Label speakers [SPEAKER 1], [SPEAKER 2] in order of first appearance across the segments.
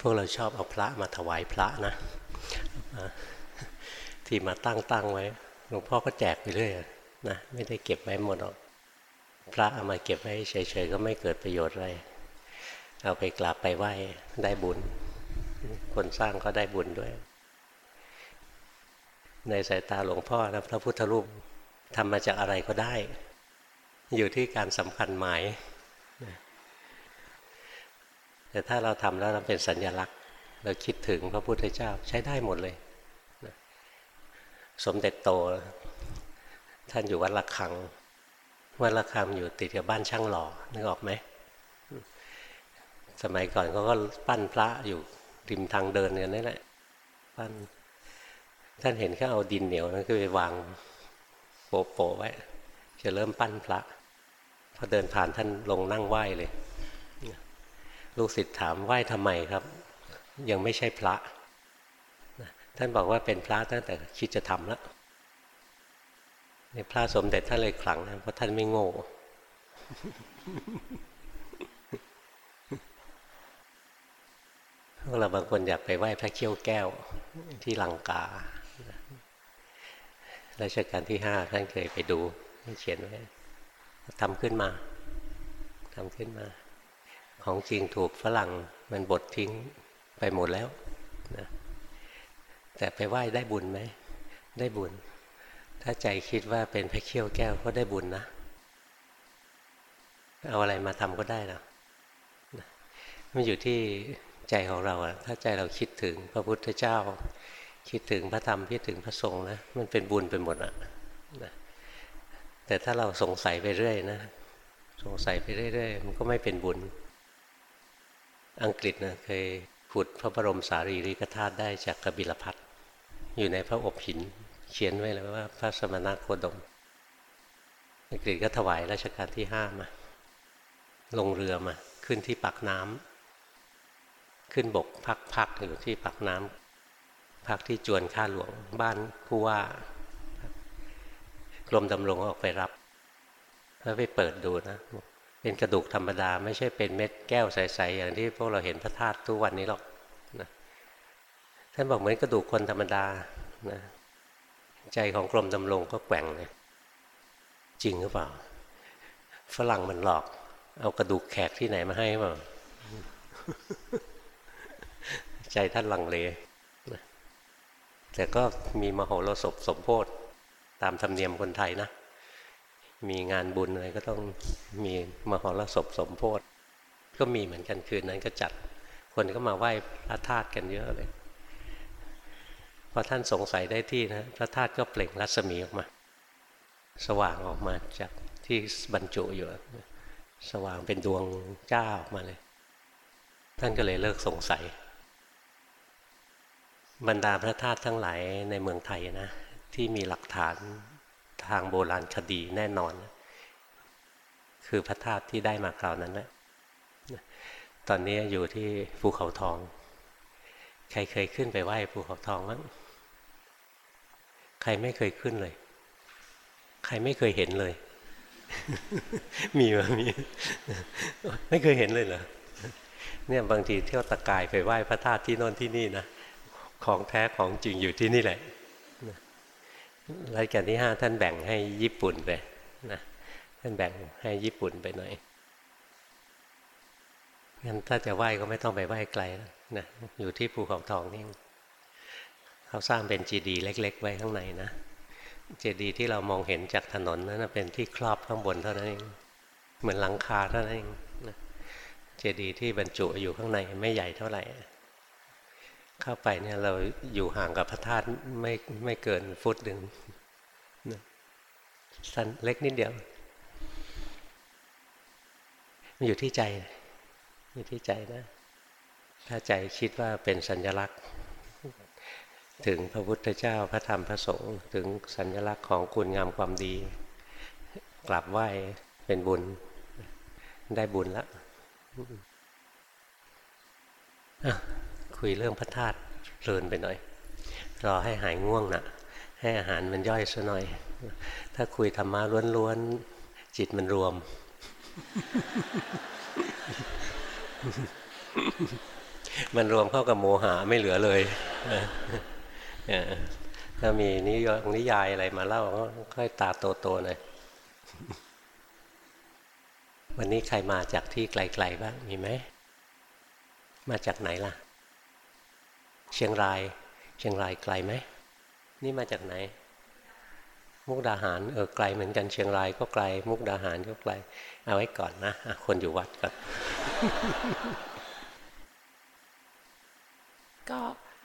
[SPEAKER 1] พวกเราชอบเอาพระมาถวายพระนะ ที่มาตั้งตั้งไว้ หลวงพ่อก็แจกไปเรื่อยนะไม่ได้เก็บไว้หมดหรอก พระเอามาเก็บไว้เฉยๆก็ไม่เกิดประโยชน์อะไรเอาไปกราบไปไหว้ได้บุญ คนสร้างก็ได้บุญด้วย ในสายตาหลวงพ่อนะพระพุทธรูปทำมาจากอะไรก็ได้ อยู่ที่การสำคัญหมาย แต่ถ้าเราทำแล้วเราเป็นสัญญลักษณ์ เราคิดถึงพระพุทธเจ้าใช้ได้หมดเลย สมเด็จโต ท่านอยู่วัดละคัง วัดละคังอยู่ติดกับบ้านช่างหล่อนึกออกไหม สมัยก่อนเขาก็ปั้นพระอยู่ริมทางเดินกันนี่แหละปั้นท่านเห็นแค่เอาดินเหนียวนั่นคือไปวางโปะๆไว้ จะเริ่มปั้นพระพอเดินผ่านท่านลงนั่งไหว้เลย ลูกศิษย์ถามไหว้ทำไมครับ ยังไม่ใช่พระ ท่านบอกว่าเป็นพระตั้งแต่คิดจะทำแล้วในพระสมเด็จท่านเลยขลังนะเพราะท่านไม่โง่ พวกเราบางคนอยากไปไหว้พระเขี้ยวแก้วที่ลังการัชกาลที่ห้าท่านเคยไปดูเขียนไว้ทำขึ้นมาทำขึ้นมา ของจริงถูกฝรั่งมันบดทิ้งไปหมดแล้วนะแต่ไปไหว้ได้บุญไหม ได้บุญ ถ้าใจคิดว่าเป็นพระเขี้ยวแก้วก็ได้บุญนะ เอาอะไรมาทำก็ได้นะมันอยู่ที่ใจของเราอะถ้าใจเราคิดถึงพระพุทธเจ้า คิดถึงพระธรรมคิดถึงพระสงฆ์นะมันเป็นบุญไปหมดอะนะแต่ถ้าเราสงสัยไปเรื่อยนะ สงสัยไปเรื่อยๆมันก็ไม่เป็นบุญ อังกฤษนะเคยขุดพระบรมสารีริกธาตุได้จากกบิลพัทอยู่ในพระอบหิน เขียนไว้เลยว่าพระสมณโคดม อังกฤษก็ถวายรัชกาลที่ห้ามา ลงเรือมา ขึ้นที่ปักน้ำขึ้นบกพักพักอยู่ที่ปักน้ำพักที่จวนข้าหลวงบ้านผู้ว่ากรมดำรงออกไปรับ แล้วไปเปิดดูนะ เป็นกระดูกธรรมดา ไม่ใช่เป็นเม็ดแก้วใสๆอย่างที่พวกเราเห็นพระธาตุทุกวันนี้หรอกนะท่านบอกเหมือนกระดูกคนธรรมดานะใจของกรมดำรงก็แกว่งเลยจริงหรือเปล่า ฝรั่งมันหลอก เอากระดูกแขกที่ไหนมาให้เปล่าใจท่านลังเลแต่ก็มีมโหรสพสมโพธตามธรรมเนียมคนไทยนะ มีงานบุญอะไรก็ต้องมีมหรสพสมโพธิก็มีเหมือนกันคืนนั้นก็จัด คนก็มาไหว้พระธาตุกันเยอะเลย พอท่านสงสัยได้ที่นะพระธาตุก็เปล่งรัศมีออกมา สว่างออกมาจากที่บรรจุอยู่ สว่างเป็นดวงจ้าออกมาเลย ท่านก็เลยเลิกสงสัย บรรดาพระธาตุทั้งหลายในเมืองไทยนะ ที่มีหลักฐาน ทางโบราณคดีแน่นอน คือพระธาตุที่ได้มาคราวนั้นแหละตอนนี้อยู่ที่ภูเขาทอง ใครเคยขึ้นไปไหว้ภูเขาทองมั้งใครไม่เคยขึ้นเลย ใครไม่เคยเห็นเลย มีมั้ยมี ไม่เคยเห็นเลยเหรอเนี่ยบางทีเที่ยวตะกายไปไหว้พระธาตุที่โน่นที่นี่นะ ของแท้ของจริงอยู่ที่นี่แหละ รัชกาลที่ห้าท่านแบ่งให้ญี่ปุ่นไปนะท่านแบ่งให้ญี่ปุ่นไปหน่อยงั้นถ้าจะไหว้ก็ไม่ต้องไปไหว้ไกลนะอยู่ที่ภูเขาทองนี่เขาสร้างเป็นจีดีเล็ก ๆ ไว้ข้างในนะเจดีย์ที่เรามองเห็นจากถนนนั้นเป็นที่ครอบข้างบนเท่านั้นเองเหมือนหลังคาเท่านั้นเองเจดีย์ที่บรรจุอยู่ข้างในไม่ใหญ่เท่าไหร่ เข้าไปเนี่ยเราอยู่ห่างกับพระธาตุไม่ไม่เกินฟุตหนึ่ง สั้นเล็กนิดเดียว มันอยู่ที่ใจอยู่ที่ใจนะ ถ้าใจคิดว่าเป็นสัญลักษณ์ ถึงพระพุทธเจ้าพระธรรมพระสงฆ์ถึงสัญลักษณ์ของคุณงามความดี กลับไหว้เป็นบุญได้บุญแล้วคุยเรื่องพระธาตุเพลินไปหน่อย รอให้หายง่วงนะให้อาหารมันย่อยซะหน่อย ถ้าคุยธรรมะล้วนๆ จิตมันรวม มันรวมเข้ากับโมหะไม่เหลือเลยถ้ามีนิยนิยายอะไรมาเล่าก็ค่อยตาโตๆหน่อยวันนี้ใครมาจากที่ไกลๆบ้างมีไหม มาจากไหนล่ะ เชียงราย เชียงรายไกลไหม นี่มาจากไหน มุกดาหารเออไกลเหมือนกันเชียงรายก็ไกล มุกดาหารก็ไกล เอาไว้ก่อนนะะคนอยู่วัดก่อน
[SPEAKER 2] ก็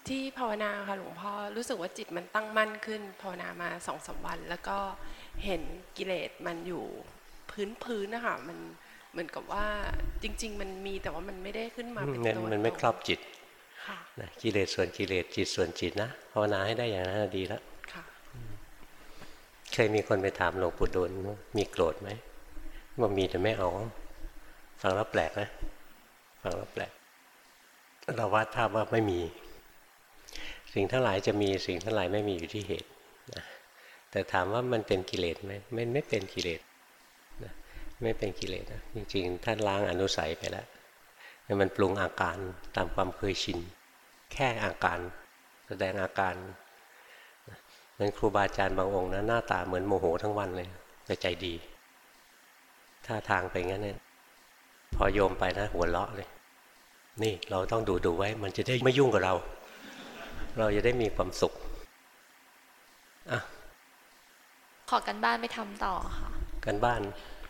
[SPEAKER 2] ที่ภาวนาค่ะหลวงพ่อรู้สึกว่าจิตมันตั้งมั่นขึ้น ภาวนามาสองสาวัน แล้วก็เห็นกิเลสมันอยู่พื้นพื้นนะคะมันเหมือนกับว่าจริง ๆ มันมีแต่ว่ามันไม่ได้ขึ้นมาเป็นตัว
[SPEAKER 1] มันไม่ครอบจิตนะกิเลสส่วนกิเลสจิตส่วนจิตนะภาวนาให้ได้อย่างนั้นดีแล้ว เคยมีคนไปถามหลวงปู่ดูลมีโกรธไหมว่ามีแต่ไม่เอาฟังแล้วแปลกนะฟังแล้วแปลกเราวาดภาพว่าไม่มี สิ่งทั้งหลายจะมีสิ่งทั้งหลายไม่มีอยู่ที่เหตุนะแต่ถามว่ามันเป็นกิเลสไหมไม่ไม่เป็นกิเลสนะไม่เป็นกิเลสนะจริงๆท่านล้างอนุสัยไปแล้วมันปรุงอาการตามความเคยชิน แค่อาการ แสดงอาการ นั้นครูบาอาจารย์บางองค์นะหน้าตาเหมือนโมโหทั้งวันเลยแต่ใจดีท่าทางไปงั้นเนี่ยพอโยมไปนะหัวเราะเลย นี่เราต้องดูดูไว้ มันจะได้ไม่ยุ่งกับเรา เราจะได้มีความสุขอะ
[SPEAKER 3] ขอกันบ้านไปทำต่อค่ะ
[SPEAKER 1] กันบ้าน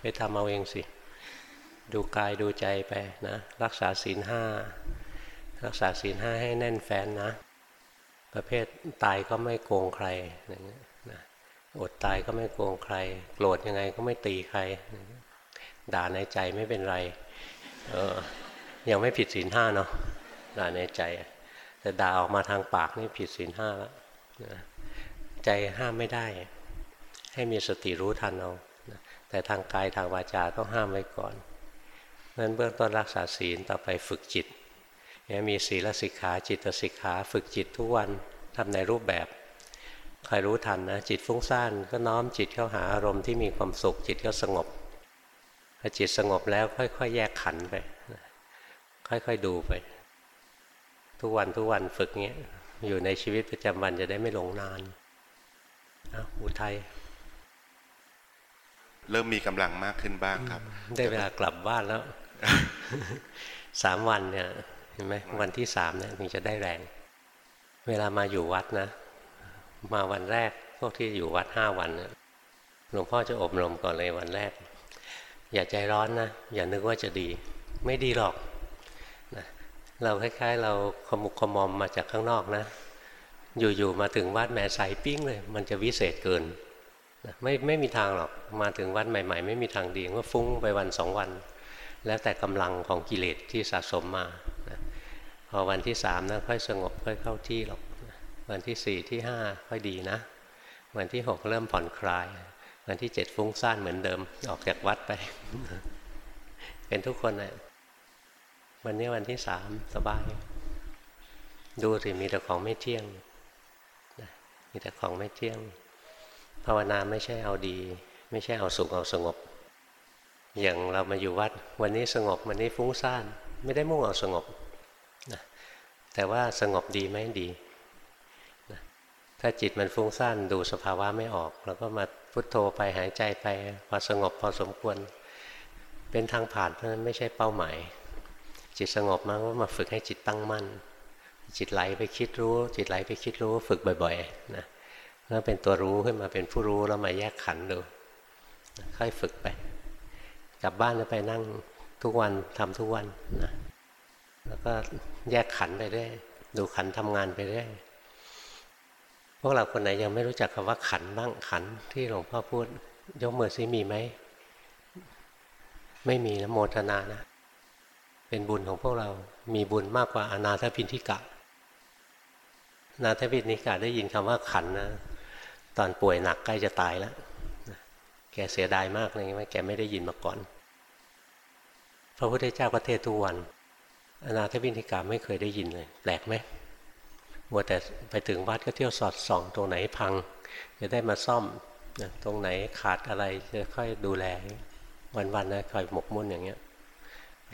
[SPEAKER 1] ไปทำเอาเองสิ ดูกายดูใจไปนะ รักษาศีลห้ารักษาศีลห้าให้แน่นแฟ้นนะ ประเภทตายก็ไม่โกงใครนะอดตายก็ไม่โกงใคร โกรธยังไงก็ไม่ตีใคร ด่าในใจไม่เป็นไร เออ ยังไม่ผิดศีลห้าเนาะด่าในใจ แต่ด่าออกมาทางปากนี่ผิดศีลห้าแล้วใจห้ามไม่ได้ ให้มีสติรู้ทันเอาแต่ทางกายทางวาจาต้องห้ามไว้ก่อนนั้นเบื้องต้นรักษาศีลต่อไปฝึกจิต มีศีลสิกขาจิตสิกขาฝึกจิตทุกวันทำในรูปแบบคอยรู้ทันนะจิตฟุ้งซ่านก็น้อมจิตเข้าหาอารมณ์ที่มีความสุขจิตก็สงบพอจิตสงบแล้วค่อยๆ แยกขันไป ค่อยๆดูไป ทุกวันทุกวันฝึกเงี้ยอยู่ในชีวิตประจำวันจะได้ไม่หลงนานอุทัย
[SPEAKER 4] เริ่มมีกำลังมากขึ้นบ้างครับ
[SPEAKER 1] ได้เวลากลับบ้านแล้วสามวันเนี่ย เห็นไหมวันที่สามเนี่ยถึงจะได้แรง เวลามาอยู่วัดนะ มาวันแรกพวกที่อยู่วัดห้าวันเนี่ยหลวงพ่อจะอบรมก่อนเลยวันแรก อย่าใจร้อนนะ อย่านึกว่าจะดี ไม่ดีหรอกเราคล้ายๆ เราขมุกขมอมมาจากข้างนอกนะ อยู่ๆมาถึงวัดแม่ใสปิ้งเลย มันจะวิเศษเกินไม่ไม่มีทางหรอกมาถึงวัดใหม่ ๆ ไม่มีทางดีว่าฟุ้งไปวันสองวัน แล้วแต่กำลังของกิเลสที่สะสมมา พอวันที่สามนะค่อยสงบค่อยเข้าที่หรอก วันที่สี่ที่ห้าค่อยดีนะ วันที่หกเริ่มผ่อนคลาย วันที่เจ็ดฟุ้งซ่านเหมือนเดิมออกจากวัดไป เป็นทุกคนนะวันนี้วันที่สามสบาย ดูสิมีแต่ของไม่เที่ยงมีแต่ของไม่เที่ยง ภาวนาไม่ใช่เอาดี ไม่ใช่เอาสุขเอาสงบ อย่างเรามาอยู่วัด วันนี้สงบวันนี้ฟุ้งซ่าน ไม่ได้มุ่งเอาสงบ แต่ว่าสงบดีไหมดี ถ้าจิตมันฟุ้งซ่านดูสภาวะไม่ออกเราก็มาพุทโธไปหายใจไปพอสงบพอสมควร เป็นทางผ่านเพราะนั้นไม่ใช่เป้าหมาย จิตสงบมากก็มาฝึกให้จิตตั้งมั่น จิตไหลไปคิดรู้ จิตไหลไปคิดรู้ฝึกบ่อยๆนะแล้วเป็นตัวรู้ขึ้นมาเป็นผู้รู้แล้วมาแยกขันดูค่อยฝึกไป กลับบ้านแล้วไปนั่งทุกวันทำทุกวันนะ แล้วก็แยกขันไปได้ดูขันทำงานไปได้พวกเราคนไหนยังไม่รู้จักคำว่าขันบ้างขันที่หลวงพ่อพูด ยกมือซิมีไหม ไม่มีนะโมทนานะ เป็นบุญของพวกเรา มีบุญมากกว่าอนาถพินทิกะ นาถพินทิกะได้ยินคำว่าขันนะ ตอนป่วยหนักใกล้จะตายแล้วแกเสียดายมากเลยว่าแกไม่ได้ยินมาก่อน พระพุทธเจ้าก็เทศทุกวัน อนาถพินทิกะไม่เคยได้ยินเลย แปลกไหมมัวแต่ไปถึงวัดก็เที่ยวสอดส่องตรงไหนพัง จะได้มาซ่อมตรงไหนขาดอะไรจะค่อยดูแล วันๆนะคอยหมกมุ่นอย่างเงี้ย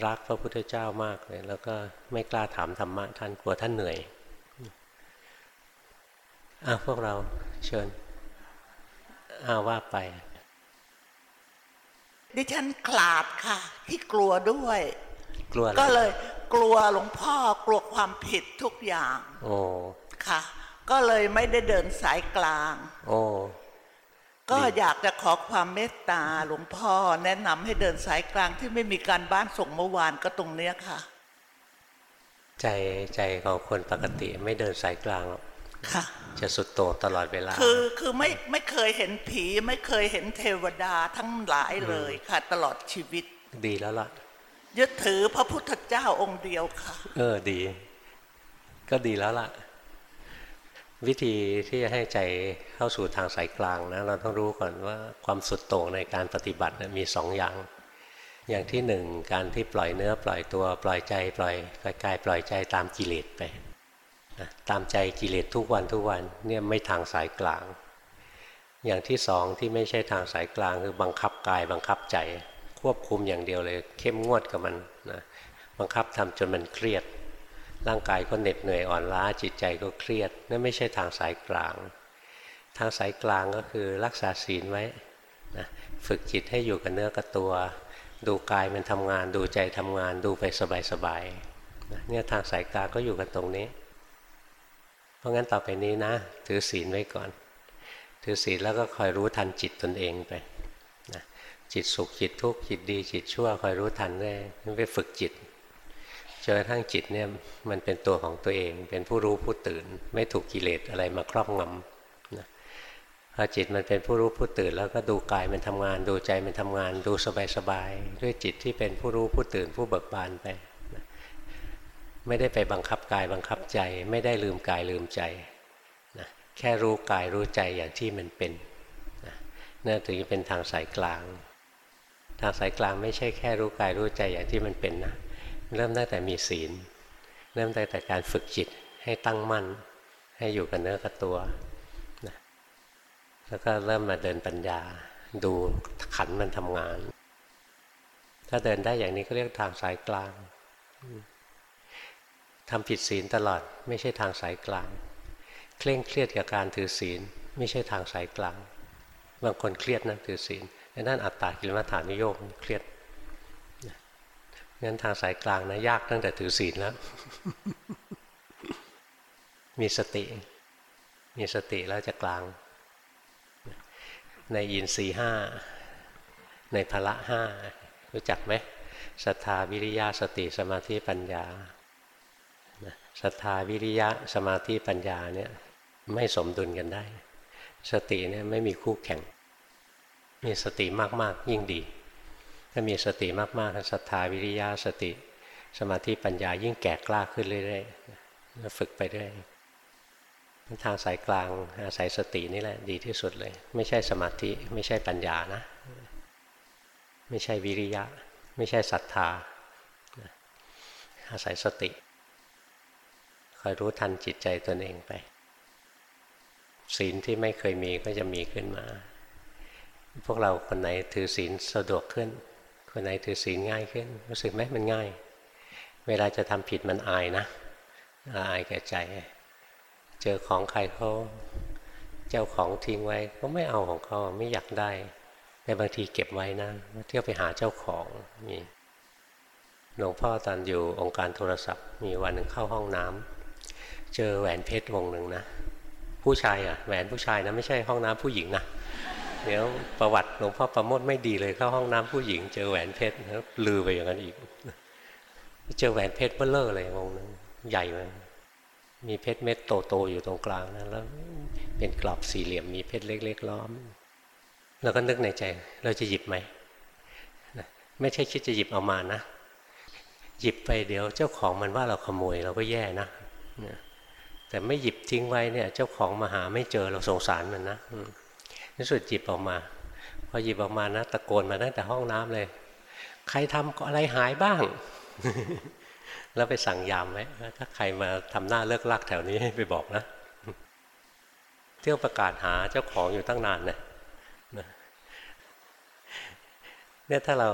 [SPEAKER 1] รักพระพุทธเจ้ามากเลย แล้วก็ไม่กล้าถามธรรมะท่านกลัวท่านเหนื่อยอ้าวพวกเราเชิญอ้าวว่าไป
[SPEAKER 5] ดิฉันขลาดค่ะ ที่กลัวด้วย
[SPEAKER 1] กลัวอะไร
[SPEAKER 5] ก็เลย กลัวหลวงพ่อกลัวความผิดทุกอย่าง
[SPEAKER 1] โอ้
[SPEAKER 5] ค่ะ ก็เลยไม่ได้เดินสายกลาง
[SPEAKER 1] โอ้
[SPEAKER 5] ก็
[SPEAKER 1] ดี
[SPEAKER 5] อยากจะขอความเมตตาหลวงพ่อแนะนำให้เดินสายกลางที่ไม่มีการบ้านส่งเมื่อวานก็ตรงเนี้ยค่ะ
[SPEAKER 1] ใจใจของคนปกติไม่เดินสายกลางหรอก
[SPEAKER 5] ค่ะ
[SPEAKER 1] จะสุดโต่งตลอดเวลา
[SPEAKER 5] คือคือไม่ไม่เคยเห็นผี ไม่เคยเห็นเทวดาทั้งหลายเลยค่ะ ตลอดชีวิต
[SPEAKER 1] ดีแล้วล่ะ
[SPEAKER 5] ยึดถือพระพุทธเจ้าองค์เดียวค่ะ
[SPEAKER 1] เออดี ก็ดีแล้วล่ะ วิธีที่จะให้ใจเข้าสู่ทางสายกลางนะเราต้องรู้ก่อนว่าความสุดโต่งในการปฏิบัตินะมีสองอย่าง อย่างที่หนึ่งการที่ปล่อยเนื้อปล่อยตัวปล่อยใจ ปล่อยกายปล่อยใจตามกิเลสไปนะตามใจกิเลสทุกวันทุกวันเนี่ยไม่ทางสายกลาง อย่างที่สองที่ไม่ใช่ทางสายกลางคือบังคับกายบังคับใจ ควบคุมอย่างเดียวเลย เข้มงวดกับมันนะบังคับทำจนมันเครียด ร่างกายก็เหน็ดเหนื่อยอ่อนล้าจิตใจก็เครียดนั่นไม่ใช่ทางสายกลาง ทางสายกลางก็คือรักษาศีลไว้นะฝึกจิตให้อยู่กับเนื้อกับตัว ดูกายมันทำงาน ดูใจทำงาน ดูไปสบายๆนะเนี่ยทางสายกลางก็อยู่กันตรงนี้ เพราะงั้นต่อไปนี้นะ ถือศีลไว้ก่อน ถือศีลแล้วก็คอยรู้ทันจิตตนเองไป จิตสุขจิตทุกข์จิตดีจิตชั่วคอยรู้ทันได้ไปฝึกจิตจนกระทั่งจิตเนี่ยมันเป็นตัวของตัวเอง เป็นผู้รู้ผู้ตื่น ไม่ถูกกิเลสอะไรมาครอบงำนะพอจิตมันเป็นผู้รู้ผู้ตื่น แล้วก็ดูกายมันทำงาน ดูใจมันทำงาน ดูสบายๆด้วยจิตที่เป็นผู้รู้ผู้ตื่น ผู้เบิกบานไปนะไม่ได้ไปบังคับกายบังคับใจ ไม่ได้ลืมกายลืมใจนะแค่รู้กายรู้ใจอย่างที่มันเป็นนะนั่นถึงจะเป็นทางสายกลาง ทางสายกลางไม่ใช่แค่รู้กายรู้ใจอย่างที่มันเป็นนะเริ่มตั้งแต่มีศีล เริ่มตั้งแต่การฝึกจิตให้ตั้งมั่น ให้อยู่กับเนื้อกับตัวนะแล้วก็เริ่มมาเดินปัญญา ดูขันมันทำงาน ถ้าเดินได้อย่างนี้ก็เรียกทางสายกลางทำผิดศีลตลอดไม่ใช่ทางสายกลาง เคร่งเครียดกับการถือศีล ไม่ใช่ทางสายกลาง บางคนเครียดนะถือศีล นั่นอัตตากิลมัฏฐานุโยกเครียดงั้นทางสายกลางนะยากตั้งแต่ถือศีลแล้ว มีสติ มีสติแล้วจะกลาง ในอินทรีห้า ในพละห้า รู้จักไหมศรัทธาวิริยะสติสมาธิปัญญาศรัทธาวิริยะสมาธิปัญญาเนี่ยไม่สมดุลกันได้ สติเนี่ยไม่มีคู่แข่ง มีสติมากๆยิ่งดี ถ้ามีสติมากๆศรัทธาวิริยะสติ สมาธิปัญญายิ่งแก่กล้าขึ้นเรื่อยๆฝึกไปเรื่อยทางสายกลางอาศัยสตินี่แหละดีที่สุดเลย ไม่ใช่สมาธิไม่ใช่ปัญญานะ ไม่ใช่วิริยะ ไม่ใช่ศรัทธาอาศัยสติคอยรู้ทันจิตใจตนเองไปศีลที่ไม่เคยมีก็จะมีขึ้นมา พวกเราคนไหนถือศีลสะดวกขึ้น คนไหนถือศีลง่ายขึ้น รู้สึกไหมมันง่าย เวลาจะทำผิดมันอายนะอายแก่ใจ เจอของใครเขาเจ้าของทิ้งไว้ก็ไม่เอาของเขาไม่อยากได้แต่บางทีเก็บไว้นะเที่ยวไปหาเจ้าของมีหลวงพ่อตอนอยู่องค์การโทรศัพท์ มีวันหนึ่งเข้าห้องน้ำเจอแหวนเพชรวงหนึ่งนะ ผู้ชายอะแหวนผู้ชายนะไม่ใช่ห้องน้ำผู้หญิงนะ เดี๋ยวประวัติหลวงพ่อประโมทไม่ดีเลยเข้าห้องน้ำผู้หญิงเจอแหวนเพชรแล้วลือไปอย่างนั้นอีก เจอแหวนเพชรเบ้อเลอร์เลยวงนึงใหญ่เลยมีเพชรเม็ดโตๆอยู่ตรงกลางนะแล้วเป็นกรอบสี่เหลี่ยมมีเพชรเล็ก ๆ ล้อม แล้วก็นึกในใจ เราจะหยิบไหมไม่ใช่คิดจะหยิบเอามานะหยิบไปเดี๋ยวเจ้าของมันว่าเราขโมยเราก็แย่นะแต่ไม่หยิบทิ้งไว้เนี่ย เจ้าของมาหาไม่เจอเราสงสารมันนะ ที่สุดหยิบออกมา พอหยิบออกมานะตะโกนมาตั้งแต่ห้องน้ำเลย ใครทำอะไรหายบ้าง แล้วไปสั่งยามไว้ถ้าใครมาทำหน้าเลิกลักแถวนี้ให้ไปบอกนะเที่ยวประกาศหาเจ้าของอยู่ตั้งนานนะเนี่ยถ้าเรา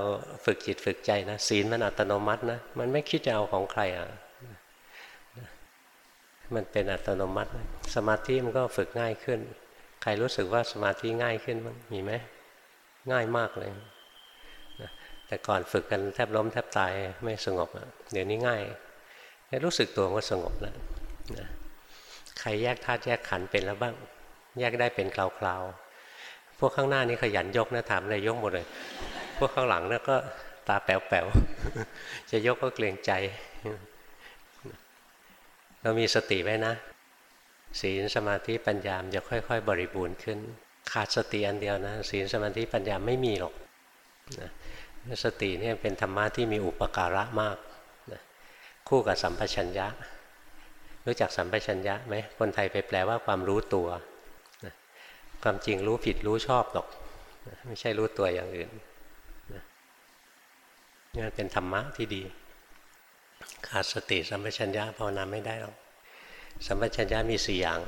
[SPEAKER 1] ฝึกจิตฝึกใจนะศีลมันอัตโนมัตินะมันไม่คิดจะเอาของใครอะมันเป็นอัตโนมัติ สมาธิมันก็ฝึกง่ายขึ้น ใครรู้สึกว่าสมาธิง่ายขึ้นบ้างมีไหมง่ายมากเลยนะแต่ก่อนฝึกกันแทบล้มแทบตายไม่สงบอะเดี๋ยวนี้ง่ายแค่รู้สึกตัวก็สงบแล้วนะใครแยกธาตุแยกขันเป็นแล้วบ้าง แยกได้เป็นคราวๆพวกข้างหน้านี้ขยันยกนะถามอะไรยกหมดเลย พวกข้างหลังนี่ยก็ตาแป๋วๆจะยกก็เกรงใจ เรามีสติไว้นะ ศีลสมาธิปัญญามจะค่อย ๆ บริบูรณ์ขึ้น ขาดสติอันเดียวนะศีลสมาธิปัญญาไม่มีหรอกนะสติเนี่ยเป็นธรรมะที่มีอุปการะมากนะคู่กับสัมปชัญญะ รู้จักสัมปชัญญะไหมคนไทยไปแปลว่าความรู้ตัวนะความจริงรู้ผิดรู้ชอบหรอกนะไม่ใช่รู้ตัวอย่างอื่นนะนี่เป็นธรรมะที่ดี ขาดสติสัมปชัญญะภาวนาไม่ได้หรอก สัมปชัญญะมีสี่อย่าง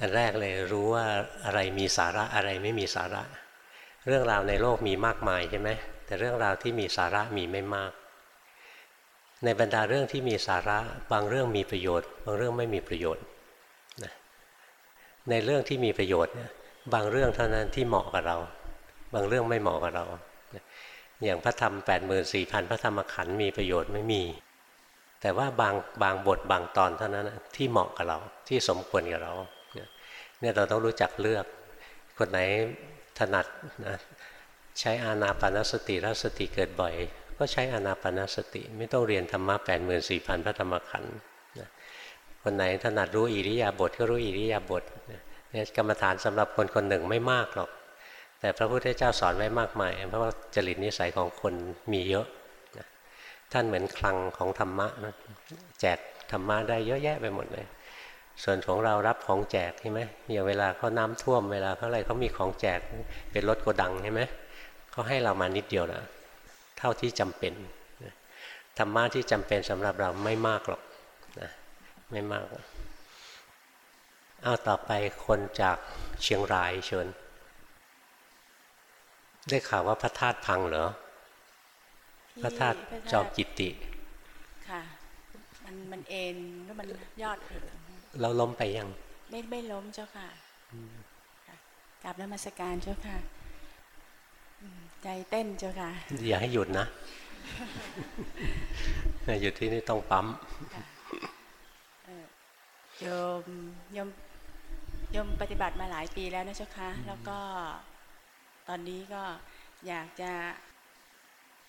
[SPEAKER 1] อันแรกเลยรู้ว่าอะไรมีสาระอะไรไม่มีสาระ เรื่องราวในโลกมีมากมายใช่ไหมแต่เรื่องราวที่มีสาระมีไม่มาก ในบรรดาเรื่องที่มีสาระบางเรื่องมีประโยชน์ บางเรื่องไม่มีประโยชน์นะในเรื่องที่มีประโยชน์เนี่ยบางเรื่องเท่านั้นที่เหมาะกับเรา บางเรื่องไม่เหมาะกับเรา อย่างพระธรรม8 4 0 0 0พระธรรมขันธ์มีประโยชน์ไม่มี แต่ว่าบางบางบทบางตอนเท่านั้นที่เหมาะกับเราที่สมควรกับเราเนี่ยเราต้องรู้จักเลือก คนไหนถนัดนะใช้อานาปานสติแล้วสติเกิดบ่อย ก็ใช้อานาปานสติ ไม่ต้องเรียนธรรมะ8 4 0 0 0พระธรรมขันธ์คนไหนถนัดรู้อิริยาบถก็รู้อิริยาบถเนี่ยกรรมฐานสำหรับคนคนหนึ่งไม่มากหรอก แต่พระพุทธเจ้าสอนไว้มากมายเพราะว่าจริตนิสัยของคนมีเยอะ ท่านเหมือนคลังของธรรมะนะแจกธรรมะได้เยอะแยะไปหมดเลย ส่วนของเรารับของแจกใช่ไหมอย่างเวลาเขาน้ำท่วมเวลาเขาอะไรเขามีของแจกเป็นรถโกดังใช่ไหมเขาให้เรามานิดเดียวนะเท่าที่จำเป็นธรรมะที่จำเป็นสำหรับเราไม่มากหรอกนะไม่มากเอาต่อไปคนจากเชียงรายเชิญได้ข่าวว่าพระธาตุพังเหรอ พระธาตุจอมกิติ
[SPEAKER 6] ค่ะ มันมันเอ็นแล้วมันยอดถึง
[SPEAKER 1] เราล้มไปยัง
[SPEAKER 6] ไม่ไม่ล้มเจ้าค่ะค่ะกราบนมัสการเจ้าค่ะอืมใจเต้นเจ้าค่ะ
[SPEAKER 1] อย่าให้หยุดนะหยุดที่นี่ต้องปั๊ม
[SPEAKER 6] โยมโยมโยมปฏิบัติมาหลายปีแล้วนะเจ้าค่ะ แล้วก็ตอนนี้ก็อยากจะ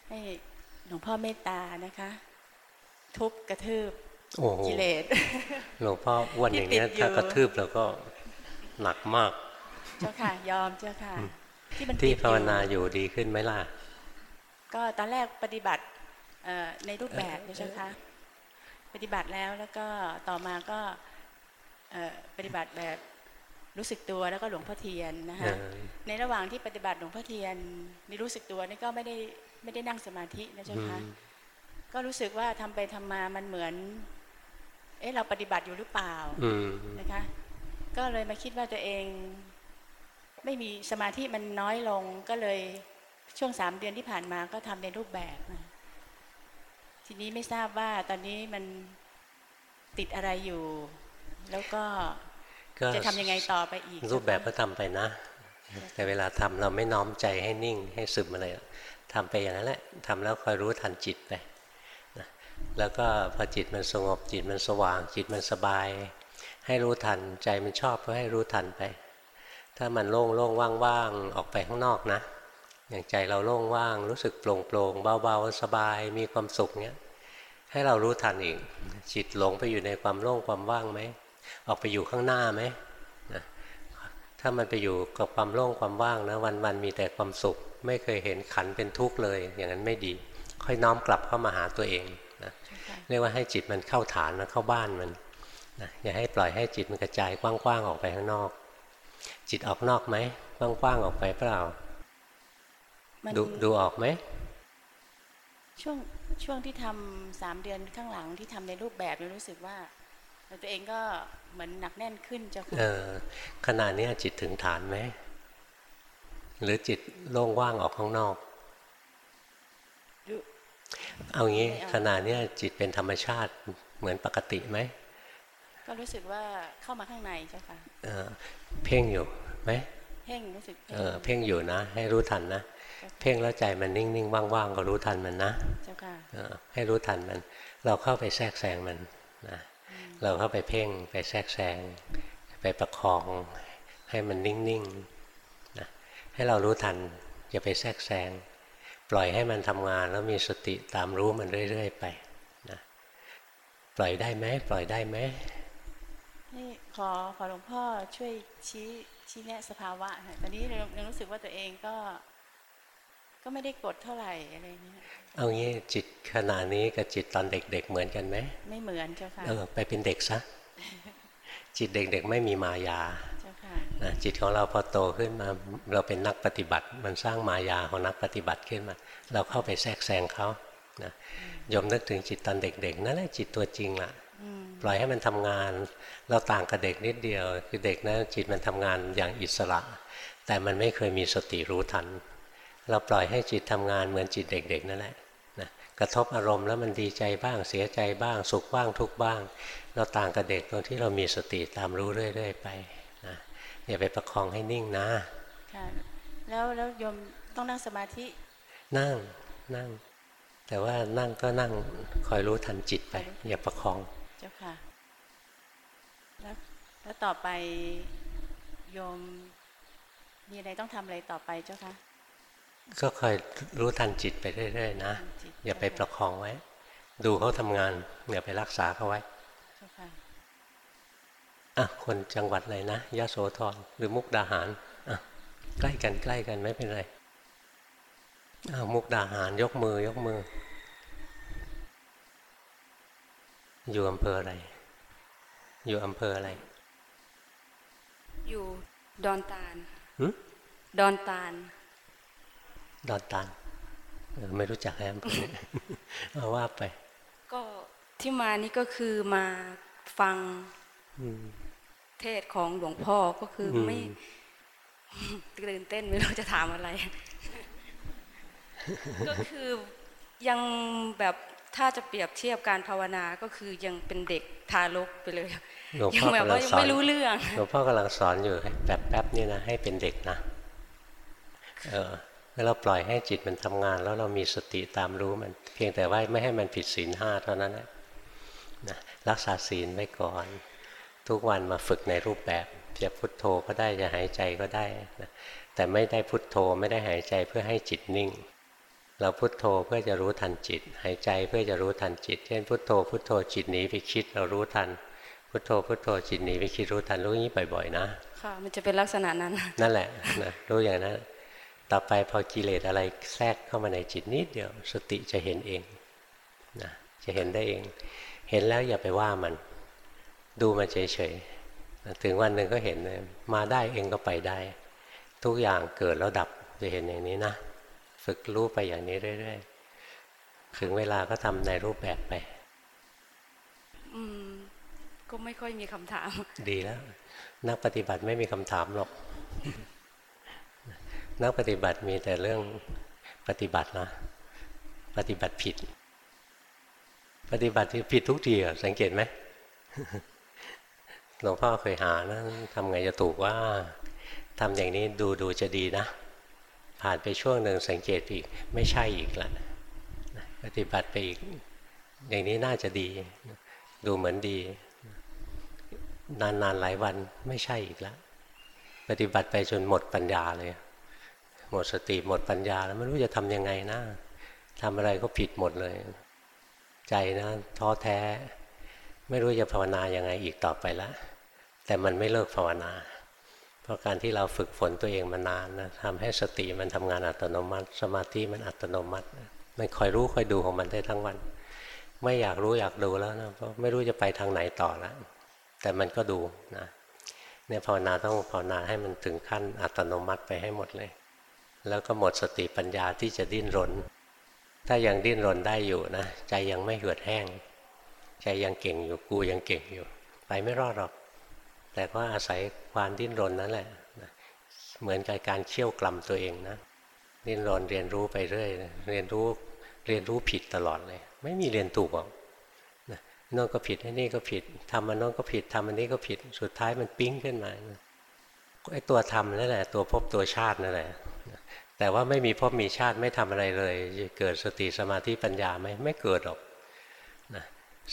[SPEAKER 6] ให้ หลวงพ่อเมตตานะคะ ทุบกระทืบ
[SPEAKER 1] โอ้โห
[SPEAKER 6] กิเลส
[SPEAKER 1] หลวงพ่ออ้วนอย่างเนี้ย
[SPEAKER 6] ที่ติดอยู่
[SPEAKER 1] ถ้ากระทืบแล้วก็หนักมาก
[SPEAKER 6] เจ้าค่ะ ยอมเจ้าค่ะ ที่มัน
[SPEAKER 1] ที่
[SPEAKER 6] ติด
[SPEAKER 1] ภาวนาอยู่ดีขึ้นไหมล่ะ
[SPEAKER 6] ก็ตอนแรกปฏิบัติเอ่อในรูปแบบนะเจ้าค่ะปฏิบัติแล้วแล้วก็ต่อมาก็เอ่อปฏิบัติแบบรู้สึกตัวแล้วก็หลวงพ่อเทียนนะคะ
[SPEAKER 1] เออ
[SPEAKER 6] ในระหว่างที่ปฏิบัติหลวงพ่อเทียนในรู้สึกตัวนี่ก็ไม่ได้ ไม่ได้นั่งสมาธินะเจ้าค่ะ
[SPEAKER 1] อืม
[SPEAKER 6] ก็รู้สึกว่าทำไปทำมามันเหมือน เอ๊ะเราปฏิบัติอยู่หรือเปล่า
[SPEAKER 1] อืม
[SPEAKER 6] นะคะ ก็เลยมาคิดว่าตัวเอง ไม่มีสมาธิมันน้อยลงก็เลยช่วงสามเดือนที่ผ่านมาก็ทำในรูปแบบนะทีนี้ไม่ทราบว่าตอนนี้มันติดอะไรอยู่ แล้วก็
[SPEAKER 1] ก็
[SPEAKER 6] จะทำยังไงต่อไปอีก
[SPEAKER 1] รูปแบบก็ทำไปนะ แต่เวลาทำเราไม่น้อมใจให้นิ่งให้ซึมอะไรหรอก ทำไปอย่างนั้นแหละทำแล้วคอยรู้ทันจิตไปนะแล้วก็พอจิตมันสงบจิตมันสว่าง จิตมันสบาย ให้รู้ทันใจมันชอบก็ให้รู้ทันไป ถ้ามันโล่งโล่งว่างๆออกไปข้างนอกนะ อย่างใจเราโล่งว่างรู้สึกโปร่งโปร่งเบาๆสบายมีความสุขเนี้ยให้เรารู้ทันอีกจิตหลงไปอยู่ในความโล่งความว่างไหมออกไปอยู่ข้างหน้าไหมถ้ามันไปอยู่กับความโล่งความว่างนะวันๆมีแต่ความสุข ไม่เคยเห็นขันเป็นทุกข์เลย อย่างนั้นไม่ดี ค่อยน้อมกลับเข้ามาหาตัวเองนะเรียกว่าให้จิตมันเข้าฐานนะเข้าบ้านมันนะอย่าให้ปล่อยให้จิตมันกระจายกว้างๆออกไปข้างนอก จิตออกนอกไหมกว้างๆออกไปเปล่า
[SPEAKER 6] มัน
[SPEAKER 1] ดูดูออกไหม
[SPEAKER 6] ช่วงช่วงที่ทำสามเดือนข้างหลังที่ทำในรูปแบบเนี่ยรู้สึกว่าตัวเองก็เหมือนหนักแน่นขึ้นเจ้าค่ะ
[SPEAKER 1] เออขณะเนี้ยจิตถึงฐานไหม หรือจิตโล่งว่างออกข้างนอก เอางี้
[SPEAKER 6] ไม่เอา
[SPEAKER 1] ขณะเนี้ยจิตเป็นธรรมชาติเหมือนปกติไหม
[SPEAKER 6] ก็รู้สึกว่าเข้ามาข้างในเจ้าค่ะ
[SPEAKER 1] เออเพ่งอยู่ไหม
[SPEAKER 6] เพ่งรู้สึก
[SPEAKER 1] เออเพ่งอยู่นะ ให้รู้ทันนะ เพ่งแล้วใจมันนิ่งๆว่างๆก็รู้ทันมันนะ
[SPEAKER 6] เจ้าค่ะ
[SPEAKER 1] เออให้รู้ทันมัน เราเข้าไปแทรกแซงมันนะเราเข้าไปเพ่งไปแทรกแซงไปประคองให้มันนิ่งๆนะ ให้เรารู้ทันอย่าไปแทรกแซงปล่อยให้มันทำงานแล้วมีสติตามรู้มันเรื่อย ๆ ไปนะปล่อยได้ไหมปล่อยได้ไหม
[SPEAKER 6] นี่ขอขอหลวงพ่อช่วยชี้ชี้แนะสภาวะค่ะตอนนี้ยังยังรู้สึกว่าตัวเองก็ ก็ไม่ได้กดเท่าไหร่อะไรเงี้ย
[SPEAKER 1] เอางี้จิตขณะนี้กับจิตตอนเด็ก ๆ เหมือนกันไหม
[SPEAKER 6] ไม่เหมือนเจ้าค่ะ
[SPEAKER 1] เออไปเป็นเด็กซะจิตเด็กๆไม่มีมายา
[SPEAKER 6] เจ้าค่ะ
[SPEAKER 1] นะจิตของเราพอโตขึ้นมาเราเป็นนักปฏิบัติ มันสร้างมายาของนักปฏิบัติขึ้นมา เราเข้าไปแทรกแซงเขานะยมนึกถึงจิตตอนเด็กๆนั่นแหละจิตตัวจริงล่ะ
[SPEAKER 6] อืม
[SPEAKER 1] ปล่อยให้มันทำงาน เราต่างกับเด็กนิดเดียว คือเด็กนะจิตมันทำงานอย่างอิสระ แต่มันไม่เคยมีสติรู้ทัน เราปล่อยให้จิตทำงานเหมือนจิตเด็ก ๆ นั่นแหละนะกระทบอารมณ์แล้วมันดีใจบ้างเสียใจบ้าง สุขบ้างทุกข์บ้าง เราต่างกับเด็กตรงที่เรามีสติตามรู้เรื่อย ๆ ไปนะ อย่าไปประคองให้นิ่งนะ
[SPEAKER 6] ค่ะแล้วแล้วโยมต้องนั่งสมาธิ
[SPEAKER 1] นั่งนั่ง แต่ว่านั่งก็นั่งคอยรู้ทันจิตไป อย่าประคอง
[SPEAKER 6] เจ้าค่ะ แล้วแล้วต่อไปโยมมีอะไรต้องทำอะไรต่อไปเจ้าคะ
[SPEAKER 1] ก็คอยรู้ทันจิตไปเรื่อยๆนะ
[SPEAKER 6] จิต
[SPEAKER 1] อย่าไปประคองไว้ ดูเขาทำงานอย่าไปรักษาเขาไว้
[SPEAKER 6] เจ้าค่ะ
[SPEAKER 1] อะคนจังหวัดอะไรนะยะโสธรหรือมุกดาหารอะใกล้กันใกล้กันไม่เป็นไรอ้าวมุกดาหารยกมือยกมือ อยู่อำเภออะไร อยู่อำเภออะไร
[SPEAKER 7] อยู่ดอนตาล
[SPEAKER 1] หึ
[SPEAKER 7] ดอนตาล
[SPEAKER 1] ดอนตานเออไม่รู้จักแอมเภอนี้เอาว่าไป
[SPEAKER 7] ก็ที่มานี่ก็คือมาฟัง
[SPEAKER 1] อืม
[SPEAKER 7] เทศน์ของหลวงพ่อก็คืออ
[SPEAKER 1] ม
[SPEAKER 7] ไม่ตื่นเต้นไม่รู้จะถามอะไร ก็คือยังแบบถ้าจะเปรียบเทียบการภาวนาก็คือยังเป็นเด็กทารกไปเลย
[SPEAKER 1] หลวง
[SPEAKER 7] ยั
[SPEAKER 1] พ่อ
[SPEAKER 7] แบบ
[SPEAKER 1] กำลั
[SPEAKER 7] ว่างยัง
[SPEAKER 1] สอน
[SPEAKER 7] ไม่รู้เรื่อง
[SPEAKER 1] หลวงพ่อกำลังสอนอยู่แป๊บแป๊บๆนี่นะให้เป็นเด็กนะเออแล้วเราปล่อยให้จิตมันทำงาน แล้วเรามีสติตามรู้มัน เพียงแต่ว่าไม่ให้มันผิดศีลห้าเท่านั้นแหละนะรักษาศีลไว้ก่อน ทุกวันมาฝึกในรูปแบบจะพุทโธก็ได้จะหายใจก็ได้นะแต่ไม่ได้พุทโธไม่ได้หายใจเพื่อให้จิตนิ่ง เราพุทโธเพื่อจะรู้ทันจิต หายใจเพื่อจะรู้ทันจิต เช่นพุทโธพุทโธจิตหนีไปคิดเรารู้ทัน พุทโธพุทโธจิตหนีไปคิดรู้ทันรู้อย่างนี้บ่อยๆ นะ
[SPEAKER 7] ค่ะมันจะเป็นลักษณะนั้น
[SPEAKER 1] นั่นแหละนะรู้อย่างนั้นต่อไปพอกิเลสอะไรแทรกเข้ามาในจิตนิดเดียวสติจะเห็นเองนะจะเห็นได้เอง เห็นแล้วอย่าไปว่ามัน ดูมันเฉยๆนะถึงวันหนึ่งก็เห็นเลยมาได้เองก็ไปได้ ทุกอย่างเกิดแล้วดับจะเห็นอย่างนี้นะ ฝึกรู้ไปอย่างนี้เรื่อยๆถึงเวลาก็ทำในรูปแบบไป
[SPEAKER 7] อืม ก็ไม่ค่อยมีคำถาม
[SPEAKER 1] ดีแล้ว นักปฏิบัติไม่มีคำถามหรอก นักปฏิบัติมีแต่เรื่องปฏิบัตินะ ปฏิบัติผิด ปฏิบัติที่ผิดทุกทีอะสังเกตไหม หลวงพ่อเคยหานะทำไงจะถูกว่าทำอย่างนี้ดูดูจะดีนะ ผ่านไปช่วงหนึ่งสังเกตอีก ไม่ใช่อีกละปฏิบัติไปอีก อย่างนี้น่าจะดี ดูเหมือนดี นานๆหลายวันไม่ใช่อีกแล้วปฏิบัติไปจนหมดปัญญาเลย หมดสติหมดปัญญาแล้วไม่รู้จะทำยังไงนะทำอะไรก็ผิดหมดเลย ใจนะท้อแท้ ไม่รู้จะภาวนายังไงอีกต่อไปแล้วแต่มันไม่เลิกภาวนา เพราะการที่เราฝึกฝนตัวเองมานานนะทำให้สติมันทำงานอัตโนมัติ สมาธิมันอัตโนมัติมันคอยรู้คอยดูของมันได้ทั้งวัน ไม่อยากรู้อยากดูแล้วนะเพราะไม่รู้จะไปทางไหนต่อแล้วแต่มันก็ดูนะเนี่ยภาวนาต้องภาวนาให้มันถึงขั้นอัตโนมัติไปให้หมดเลย แล้วก็หมดสติปัญญาที่จะดิ้นรน ถ้ายังดิ้นรนได้อยู่นะใจยังไม่เหือดแห้ง ใจยังเก่งอยู่กูยังเก่งอยู่ ไปไม่รอดหรอก แต่ก็อาศัยความดิ้นรนนั่นแหละเหมือนกับการเคี่ยวกล่ำตัวเองนะดิ้นรนเรียนรู้ไปเรื่อยเรียนรู้เรียนรู้ผิดตลอดเลย ไม่มีเรียนถูกหรอกนะโน่นก็ผิดนี่ก็ผิดทำมันโน่นก็ผิดทำอันนี้ก็ผิดสุดท้ายมันปิ๊งขึ้นมาไอ้ตัวทำนั่นแหละตัวพบตัวชาตินั่นแหละแต่ว่าไม่มีพบมีชาติไม่ทำอะไรเลยจะเกิดสติสมาธิปัญญาไหมไม่เกิดหรอก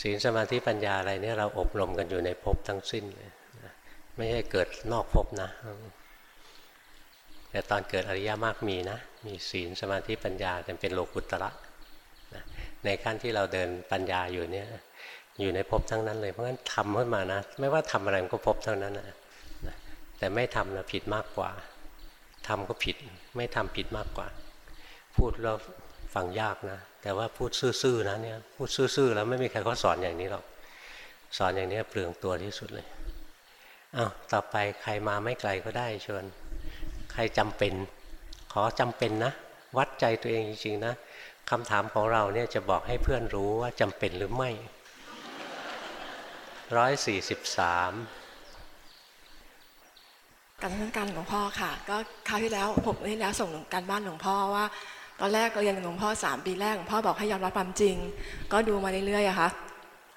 [SPEAKER 1] ศีลสมาธิปัญญาอะไรเนี่ยเราอบรมกันอยู่ในภพทั้งสิ้นเลยไม่ใช่เกิดนอกภพนะ แต่ตอนเกิดอริยมรรคมีนะ มีศีลสมาธิปัญญาแต่เป็นโลกุตระนะในขั้นที่เราเดินปัญญาอยู่เนี่ย อยู่ในภพทั้งนั้นเลย เพราะฉะนั้นทำขึ้นมานะ ไม่ว่าทำอะไรมันก็ภพเท่านั้นนะแต่ไม่ทำนะผิดมากกว่าทำก็ผิด ไม่ทำผิดมากกว่า พูดแล้ว ฟังยากนะ แต่ว่าพูดซื่อๆนะเนี่ยพูดซื่อๆแล้วไม่มีใครเขาสอนอย่างนี้หรอกสอนอย่างนี้เปลืองตัวที่สุดเลยอ้าวต่อไปใครมาไม่ไกลก็ได้ชวนใครจำเป็น ขอจำเป็นนะ วัดใจตัวเองจริงๆนะคำถามของเราเนี่ยจะบอกให้เพื่อนรู้ว่าจำเป็นหรือไม่ร้อยสี่สิบสาม
[SPEAKER 8] การทำการหลวงพ่อค่ะ ก็คราวที่แล้วผมที่แล้วส่งการบ้านหลวงพ่อว่า ตอนแรกเรียนกับหลวงพ่อสามปีแรกหลวงพ่อบอกให้ยอมรับความจริง ก็ดูมาเรื่อยๆอะค่ะ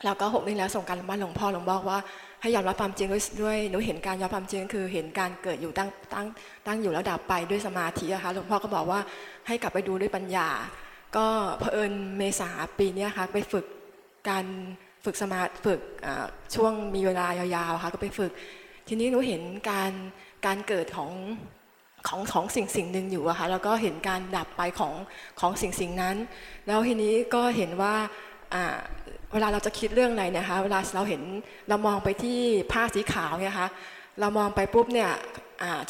[SPEAKER 8] แล้วก็หกนี่แล้วส่งการบ้านหลวงพ่อหลวงบอกว่าให้ยอมรับความจริงด้วยด้วยหนูเห็นการยอมรับความจริงคือเห็นการเกิดอยู่ตั้งตั้งตั้งอยู่แล้วดับไปด้วยสมาธิอะค่ะหลวงพ่อก็บอกว่าให้กลับไปดูด้วยปัญญา ก็เผอิญเมษาปีนี้ค่ะไปฝึกการฝึกสมาฝึกช่วงมีเวลายาวๆค่ะก็ไปฝึก ทีนี้หนูเห็นการการเกิดของ ของของสิ่งสิ่งหนึ่งอยู่อะค่ะแล้วก็เห็นการดับไปของของสิ่งสิ่งนั้น แล้วทีนี้ก็เห็นว่าเวลาเราจะคิดเรื่องอะไรนะคะเวลาเราเห็นเรามองไปที่ผ้าสีขาวเนี่ยคะเรามองไปปุ๊บเนี่ย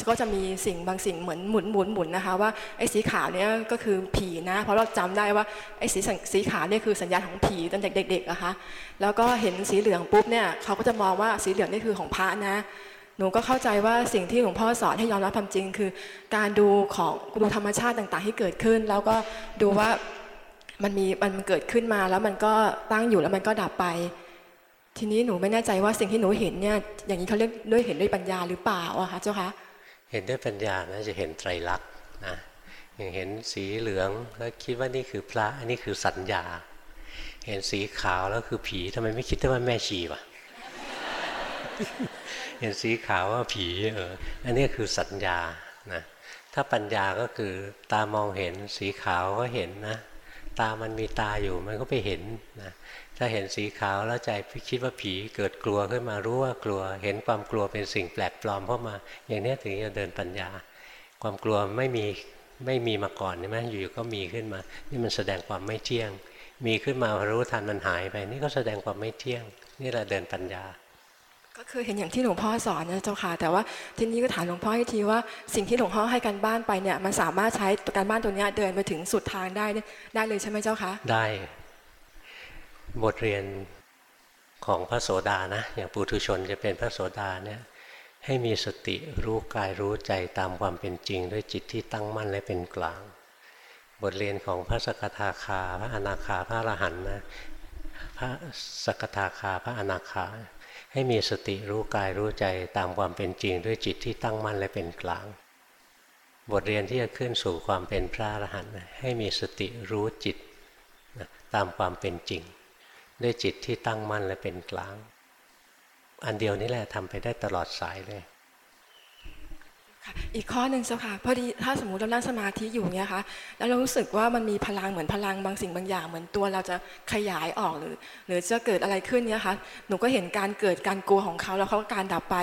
[SPEAKER 8] ก็จะมีสิ่งบางสิ่งเหมือนหมุนหมุนหมุนนะคะว่าไอ้สีขาวเนี่ยก็คือผีนะเพราะเราจำได้ว่าไอ้สีสีขาวเนี่ยคือสัญญาณของผีตั้งแต่เด็กๆนะคะแล้วก็เห็นสีเหลืองปุ๊บเนี่ยเขาก็จะมองว่าสีเหลืองนี่คือของพระนะ หนูก็เข้าใจว่าสิ่งที่หลวงพ่อสอนให้ยอมรับความจริง คือการดูของดูธรรมชาติต่าง ๆ ที่เกิดขึ้น แล้วก็ดูว่ามันมีมันเกิดขึ้นมาแล้วมันก็ตั้งอยู่แล้วมันก็ดับไป ทีนี้หนูไม่แน่ใจว่าสิ่งที่หนูเห็นเนี่ยอย่างนี้เขาเรียกด้วยเห็นด้วยปัญญาหรือเปล่าอะคะเจ้าคะ
[SPEAKER 1] เห็นด้วยปัญญานะจะเห็นไตรลักษณ์นะอย่างเห็นสีเหลืองแล้วคิดว่านี่คือพระอันนี้คือสัญญา เห็นสีขาวแล้วคือผีทำไมไม่คิดว่าแม่ชีวะ เห็นสีขาวว่าผีเอออันนี้คือสัญญานะถ้าปัญญาก็คือตามองเห็นสีขาวก็เห็นนะตามันมีตาอยู่มันก็ไปเห็นนะถ้าเห็นสีขาวแล้วใจคิดว่าผีเกิดกลัวขึ้นมารู้ว่ากลัว เห็นความกลัวเป็นสิ่งแปลกปลอมเข้ามา อย่างนี้ถึงจะเดินปัญญา ความกลัวไม่มีไม่มีมาก่อนใช่ไหมอยู่ๆก็มีขึ้นมา นี่มันแสดงความไม่เที่ยง มีขึ้นมารู้ทันมันหายไป นี่ก็แสดงความไม่เที่ยง นี่แหละเดินปัญญา
[SPEAKER 8] ก็คือเห็นอย่างที่หลวงพ่อสอนนะเจ้าค่ะ แต่ว่าทีนี้ก็ถามหลวงพ่อให้ทีว่าสิ่งที่หลวงพ่อให้การบ้านไปเนี่ยมันสามารถใช้การบ้านตัวนี้เดินไปถึงสุดทางได้ได้เลยใช่ไหมเจ้าคะ
[SPEAKER 1] ได้ บทเรียนของพระโสดานะ อย่างปุถุชนจะเป็นพระโสดาเนี่ยให้มีสติรู้กายรู้ใจตามความเป็นจริง ด้วยจิตที่ตั้งมั่นและเป็นกลาง บทเรียนของพระสกทาคา พระอนาคาพระอรหันต์นะพระสกทาคาพระอนาคา ให้มีสติรู้กายรู้ใจตามความเป็นจริงด้วยจิตที่ตั้งมั่นและเป็นกลาง บทเรียนที่จะขึ้นสู่ความเป็นพระอรหันต์ให้มีสติรู้จิตตามความเป็นจริง ด้วยจิตที่ตั้งมั่นและเป็นกลาง อันเดียวนี้แหละทำไปได้ตลอดสายเลย
[SPEAKER 8] อีกข้อหนึ่งเจ้าค่ะพอดีถ้าสมมติเรานั่งสมาธิอยู่เนี่ยค่ะแล้วเรารู้สึกว่ามันมีพลังเหมือนพลังบางสิ่งบางอย่าง เหมือนตัวเราจะขยายออกหรือ หรือจะเกิดอะไรขึ้นเนี่ยค่ะหนูก็เห็นการเกิดการกลัวของเขาแล้วเขาการดับไป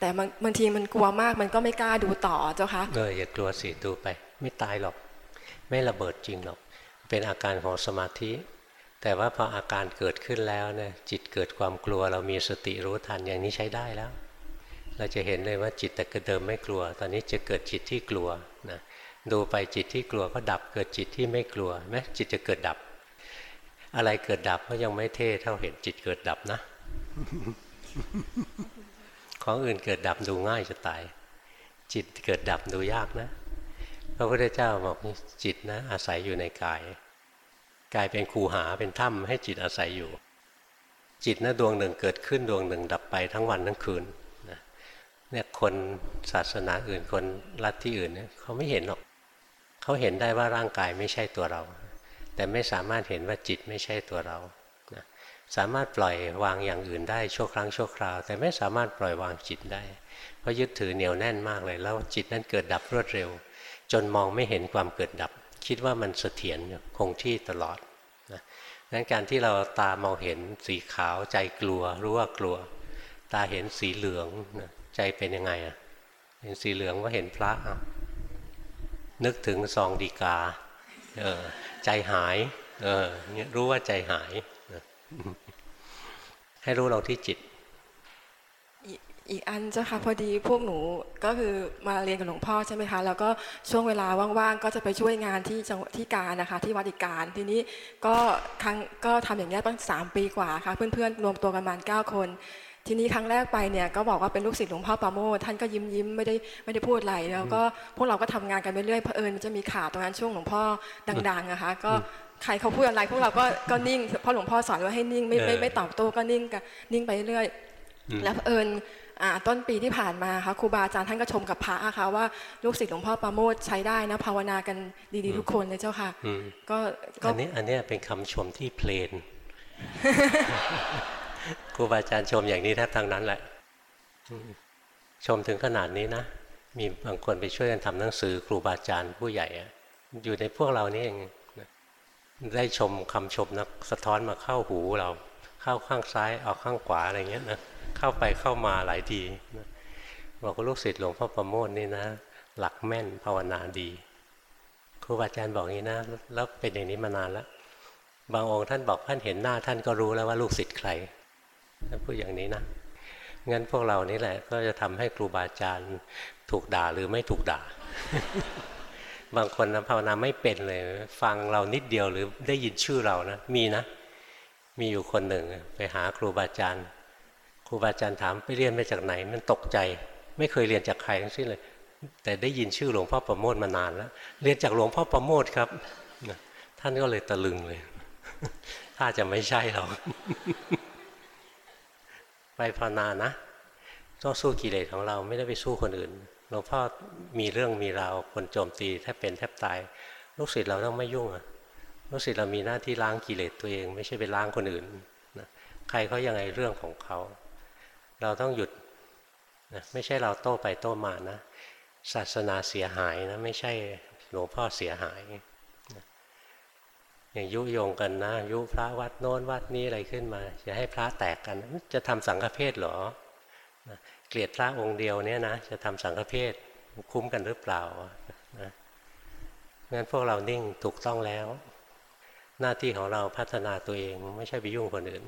[SPEAKER 8] แต่บางทีมันกลัวมากมันก็ไม่กล้าดูต่อเจ้าค่ะ
[SPEAKER 1] เอออย่ากลัวสิดูไป ไม่ตายหรอก ไม่ระเบิดจริงหรอก เป็นอาการของสมาธิ แต่ว่าพออาการเกิดขึ้นแล้วเนี่ยจิตเกิดความกลัวเรามีสติรู้ทันอย่างนี้ใช้ได้แล้ว เราจะเห็นเลยว่าจิตแต่เดิมไม่กลัว ตอนนี้จะเกิดจิตที่กลัวนะดูไปจิตที่กลัวก็ดับเกิดจิตที่ไม่กลัวไหมจิตจะเกิดดับ อะไรเกิดดับก็ยังไม่เท่เท่าเห็นจิตเกิดดับนะ ของอื่นเกิดดับดูง่ายจะตาย จิตเกิดดับดูยากนะพระพุทธเจ้าบอกจิตนะอาศัยอยู่ในกาย กายเป็นคูหาเป็นถ้ำให้จิตอาศัยอยู่ จิตนะดวงหนึ่งเกิดขึ้นดวงหนึ่งดับไปทั้งวันทั้งคืน เนี่ยคนศาสนาอื่นคนรัที่อื่นเนี่ยเขาไม่เห็นหรอกเขาเห็นได้ว่าร่างกายไม่ใช่ตัวเรา แต่ไม่สามารถเห็นว่าจิตไม่ใช่ตัวเรานะสามารถปล่อยวางอย่างอื่นได้ชั่วครั้งชั่วคราว แต่ไม่สามารถปล่อยวางจิตได้ เพราะยึดถือเหนียวแน่นมากเลย แล้วจิตนั้นเกิดดับรวดเร็ว จนมองไม่เห็นความเกิดดับ คิดว่ามันเสถียรคงที่ตลอดนะงั้นการที่เราตามองเห็นสีขาวใจกลัวรู้ว่ากลัว ตาเห็นสีเหลืองนะใจเป็นยังไงอะเห็นสีเหลืองว่าเห็นพระอะนึกถึงซองดีกา เออ ใจหาย เออเนี่ยรู้ว่าใจหาย ให้รู้เราที่จิต
[SPEAKER 8] อีกอันเจ้าค่ะพอดีพวกหนูก็คือมาเรียนกับหลวงพ่อใช่ไหมคะ แล้วก็ช่วงเวลาว่างๆก็จะไปช่วยงานที่จังที่การนะคะ ที่วัดอีกการทีนี้ก็ครั้งก็ทำอย่างนี้ตั้งสามปีกว่าค่ะ เพื่อนๆรวมตัวกันประมาณ9คน ทีนี้ครั้งแรกไปเนี่ยก็บอกว่าเป็นลูกศิษย์หลวงพ่อปราโมทท่านก็ยิ้มยิ้มๆไม่ได้ไม่ได้พูดอะไรแล้วก็พวกเราก็ทำงานกันไปเรื่อยเผอิญมันจะมีข่าวตรงนั้นช่วงหลวงพ่อดังๆนะคะก็ใครเขาพูดอะไร พวกเราก็ก็นิ่งเพราะหลวงพ่อสอนว่าให้นิ่งไม่ไม่ไม่ตอบโต้ก็นิ่งกันนิ่งไปเรื่อย
[SPEAKER 1] อืม
[SPEAKER 8] แล้วเผอิญอ่าต้นปีที่ผ่านมาค่ะครูบาอาจารย์ท่านก็ชมกับพระอะค่ะว่าลูกศิษย์หลวงพ่อประโมทใช้ได้นะภาวนากันดีๆทุกคนเลยเจ้าค่ะ
[SPEAKER 1] อืม
[SPEAKER 8] ก็ก็
[SPEAKER 1] อันนี้อันเนี้ยเป็นคำชมที่เพลนค รูบาอาจารย์ชมอย่างนี้แทบทั้งนั้นแหละ ชมถึงขนาดนี้นะ มีบางคนไปช่วยกันทำหนังสือ ครูบาอาจารย์ผู้ใหญ่อะอยู่ในพวกเรานี่เองได้ชมคำชมนะสะท้อนมาเข้าหูเรา เข้าข้างซ้ายออกข้างขวาอะไรเงี้ยนะเข้าไปเข้ามาหลายทีบอกว่าลูกศิษย์หลวงพ่อประโมทนี่นะ หลักแม่นภาวนาดี ครูบาอาจารย์บอกงี้นะ แล้วเป็นอย่างนี้มานานแล้ว บางองค์ท่านบอกท่านเห็นหน้าท่านก็รู้แล้วว่าลูกศิษย์ใคร ท่านพูดอย่างนี้นะงั้นพวกเรานี่แหละ ก็จะทำให้ครูบาอาจารย์ถูกด่าหรือไม่ถูกด่า บางคนนะภาวนาไม่เป็นเลย ฟังเรานิดเดียวหรือได้ยินชื่อเรานะมีนะ มีอยู่คนหนึ่ง ไปหาครูบาอาจารย์ ครูบาอาจารย์ถามไปเรียนมาจากไหน มันตกใจ ไม่เคยเรียนจากใครทั้งสิ้นเลย แต่ได้ยินชื่อหลวงพ่อประโมทมานานแล้ว เรียนจากหลวงพ่อประโมทครับ ท่านก็เลยตะลึงเลย ถ้าจะไม่ใช่หรอก ไปภาวนานะต้องสู้กิเลสของเราไม่ได้ไปสู้คนอื่นหลวงพ่อมีเรื่องมีราวคนโจมตีแทบเป็นแทบตาย ลูกศิษย์เราต้องไม่ยุ่งอะลูกศิษย์เรามีหน้าที่ล้างกิเลสตัวเอง ไม่ใช่ไปล้างคนอื่นนะใครเขายังไงเรื่องของเขา เราต้องหยุดนะไม่ใช่เราโต้ไปโต้มานะ ศาสนาเสียหายนะ ไม่ใช่หลวงพ่อเสียหาย อย่างยุโยงกันนะยุพระวัดโน้นวัดนี้อะไรขึ้นมาจะให้พระแตกกัน จะทำสังฆเพศเหรอนะเกลียดพระองค์เดียวเนี่ยนะจะทำสังฆเพศคุ้มกันหรือเปล่านะงั้นพวกเรานิ่งถูกต้องแล้ว หน้าที่ของเราพัฒนาตัวเองไม่ใช่ไปยุ่งคนอื่น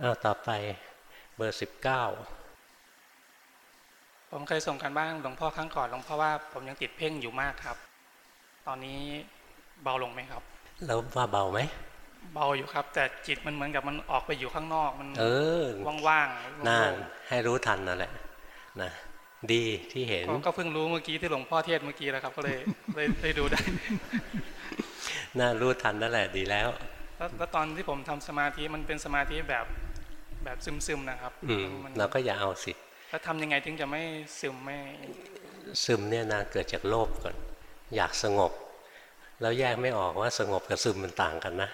[SPEAKER 1] เอาต่อไปเบอร์สิบเก้า
[SPEAKER 9] ผมเคยส่งกันบ้านหลวงพ่อครั้งก่อนหลวงพ่อว่าผมยังติดเพ่งอยู่มากครับ ตอนนี้ เบาลงไหมครับ
[SPEAKER 1] แล้วว่าเบาไหม
[SPEAKER 9] เบาอยู่ครับ แต่จิตมันเหมือนกับมันออกไปอยู่ข้างนอกมัน
[SPEAKER 1] เออ
[SPEAKER 9] ว่างๆ
[SPEAKER 1] น่า
[SPEAKER 9] โล่ง
[SPEAKER 1] ให้รู้ทันนั่นแหละนะดีที่เห็น
[SPEAKER 9] ๆผมก็เพิ่งรู้เมื่อกี้ที่หลวงพ่อเทศน์เมื่อกี้แล้วครับ ก็เลยเลยเลยดูได้
[SPEAKER 1] น่ารู้ทันนั่นแหละดีแล้ว
[SPEAKER 9] แล้วแล้วตอนที่ผมทำสมาธิมันเป็นสมาธิแบบแบบซึมๆนะครับ
[SPEAKER 1] อืม
[SPEAKER 9] มัน
[SPEAKER 1] เราก็อย่าเอาสิ
[SPEAKER 9] แล้วทำยังไงถึงจะไม่ซึมไม่
[SPEAKER 1] ซึมเนี่ยนะเกิดจากโลภก่อน อยากสงบ แล้วแยกไม่ออกว่าสงบกับซึมมันต่างกันนะ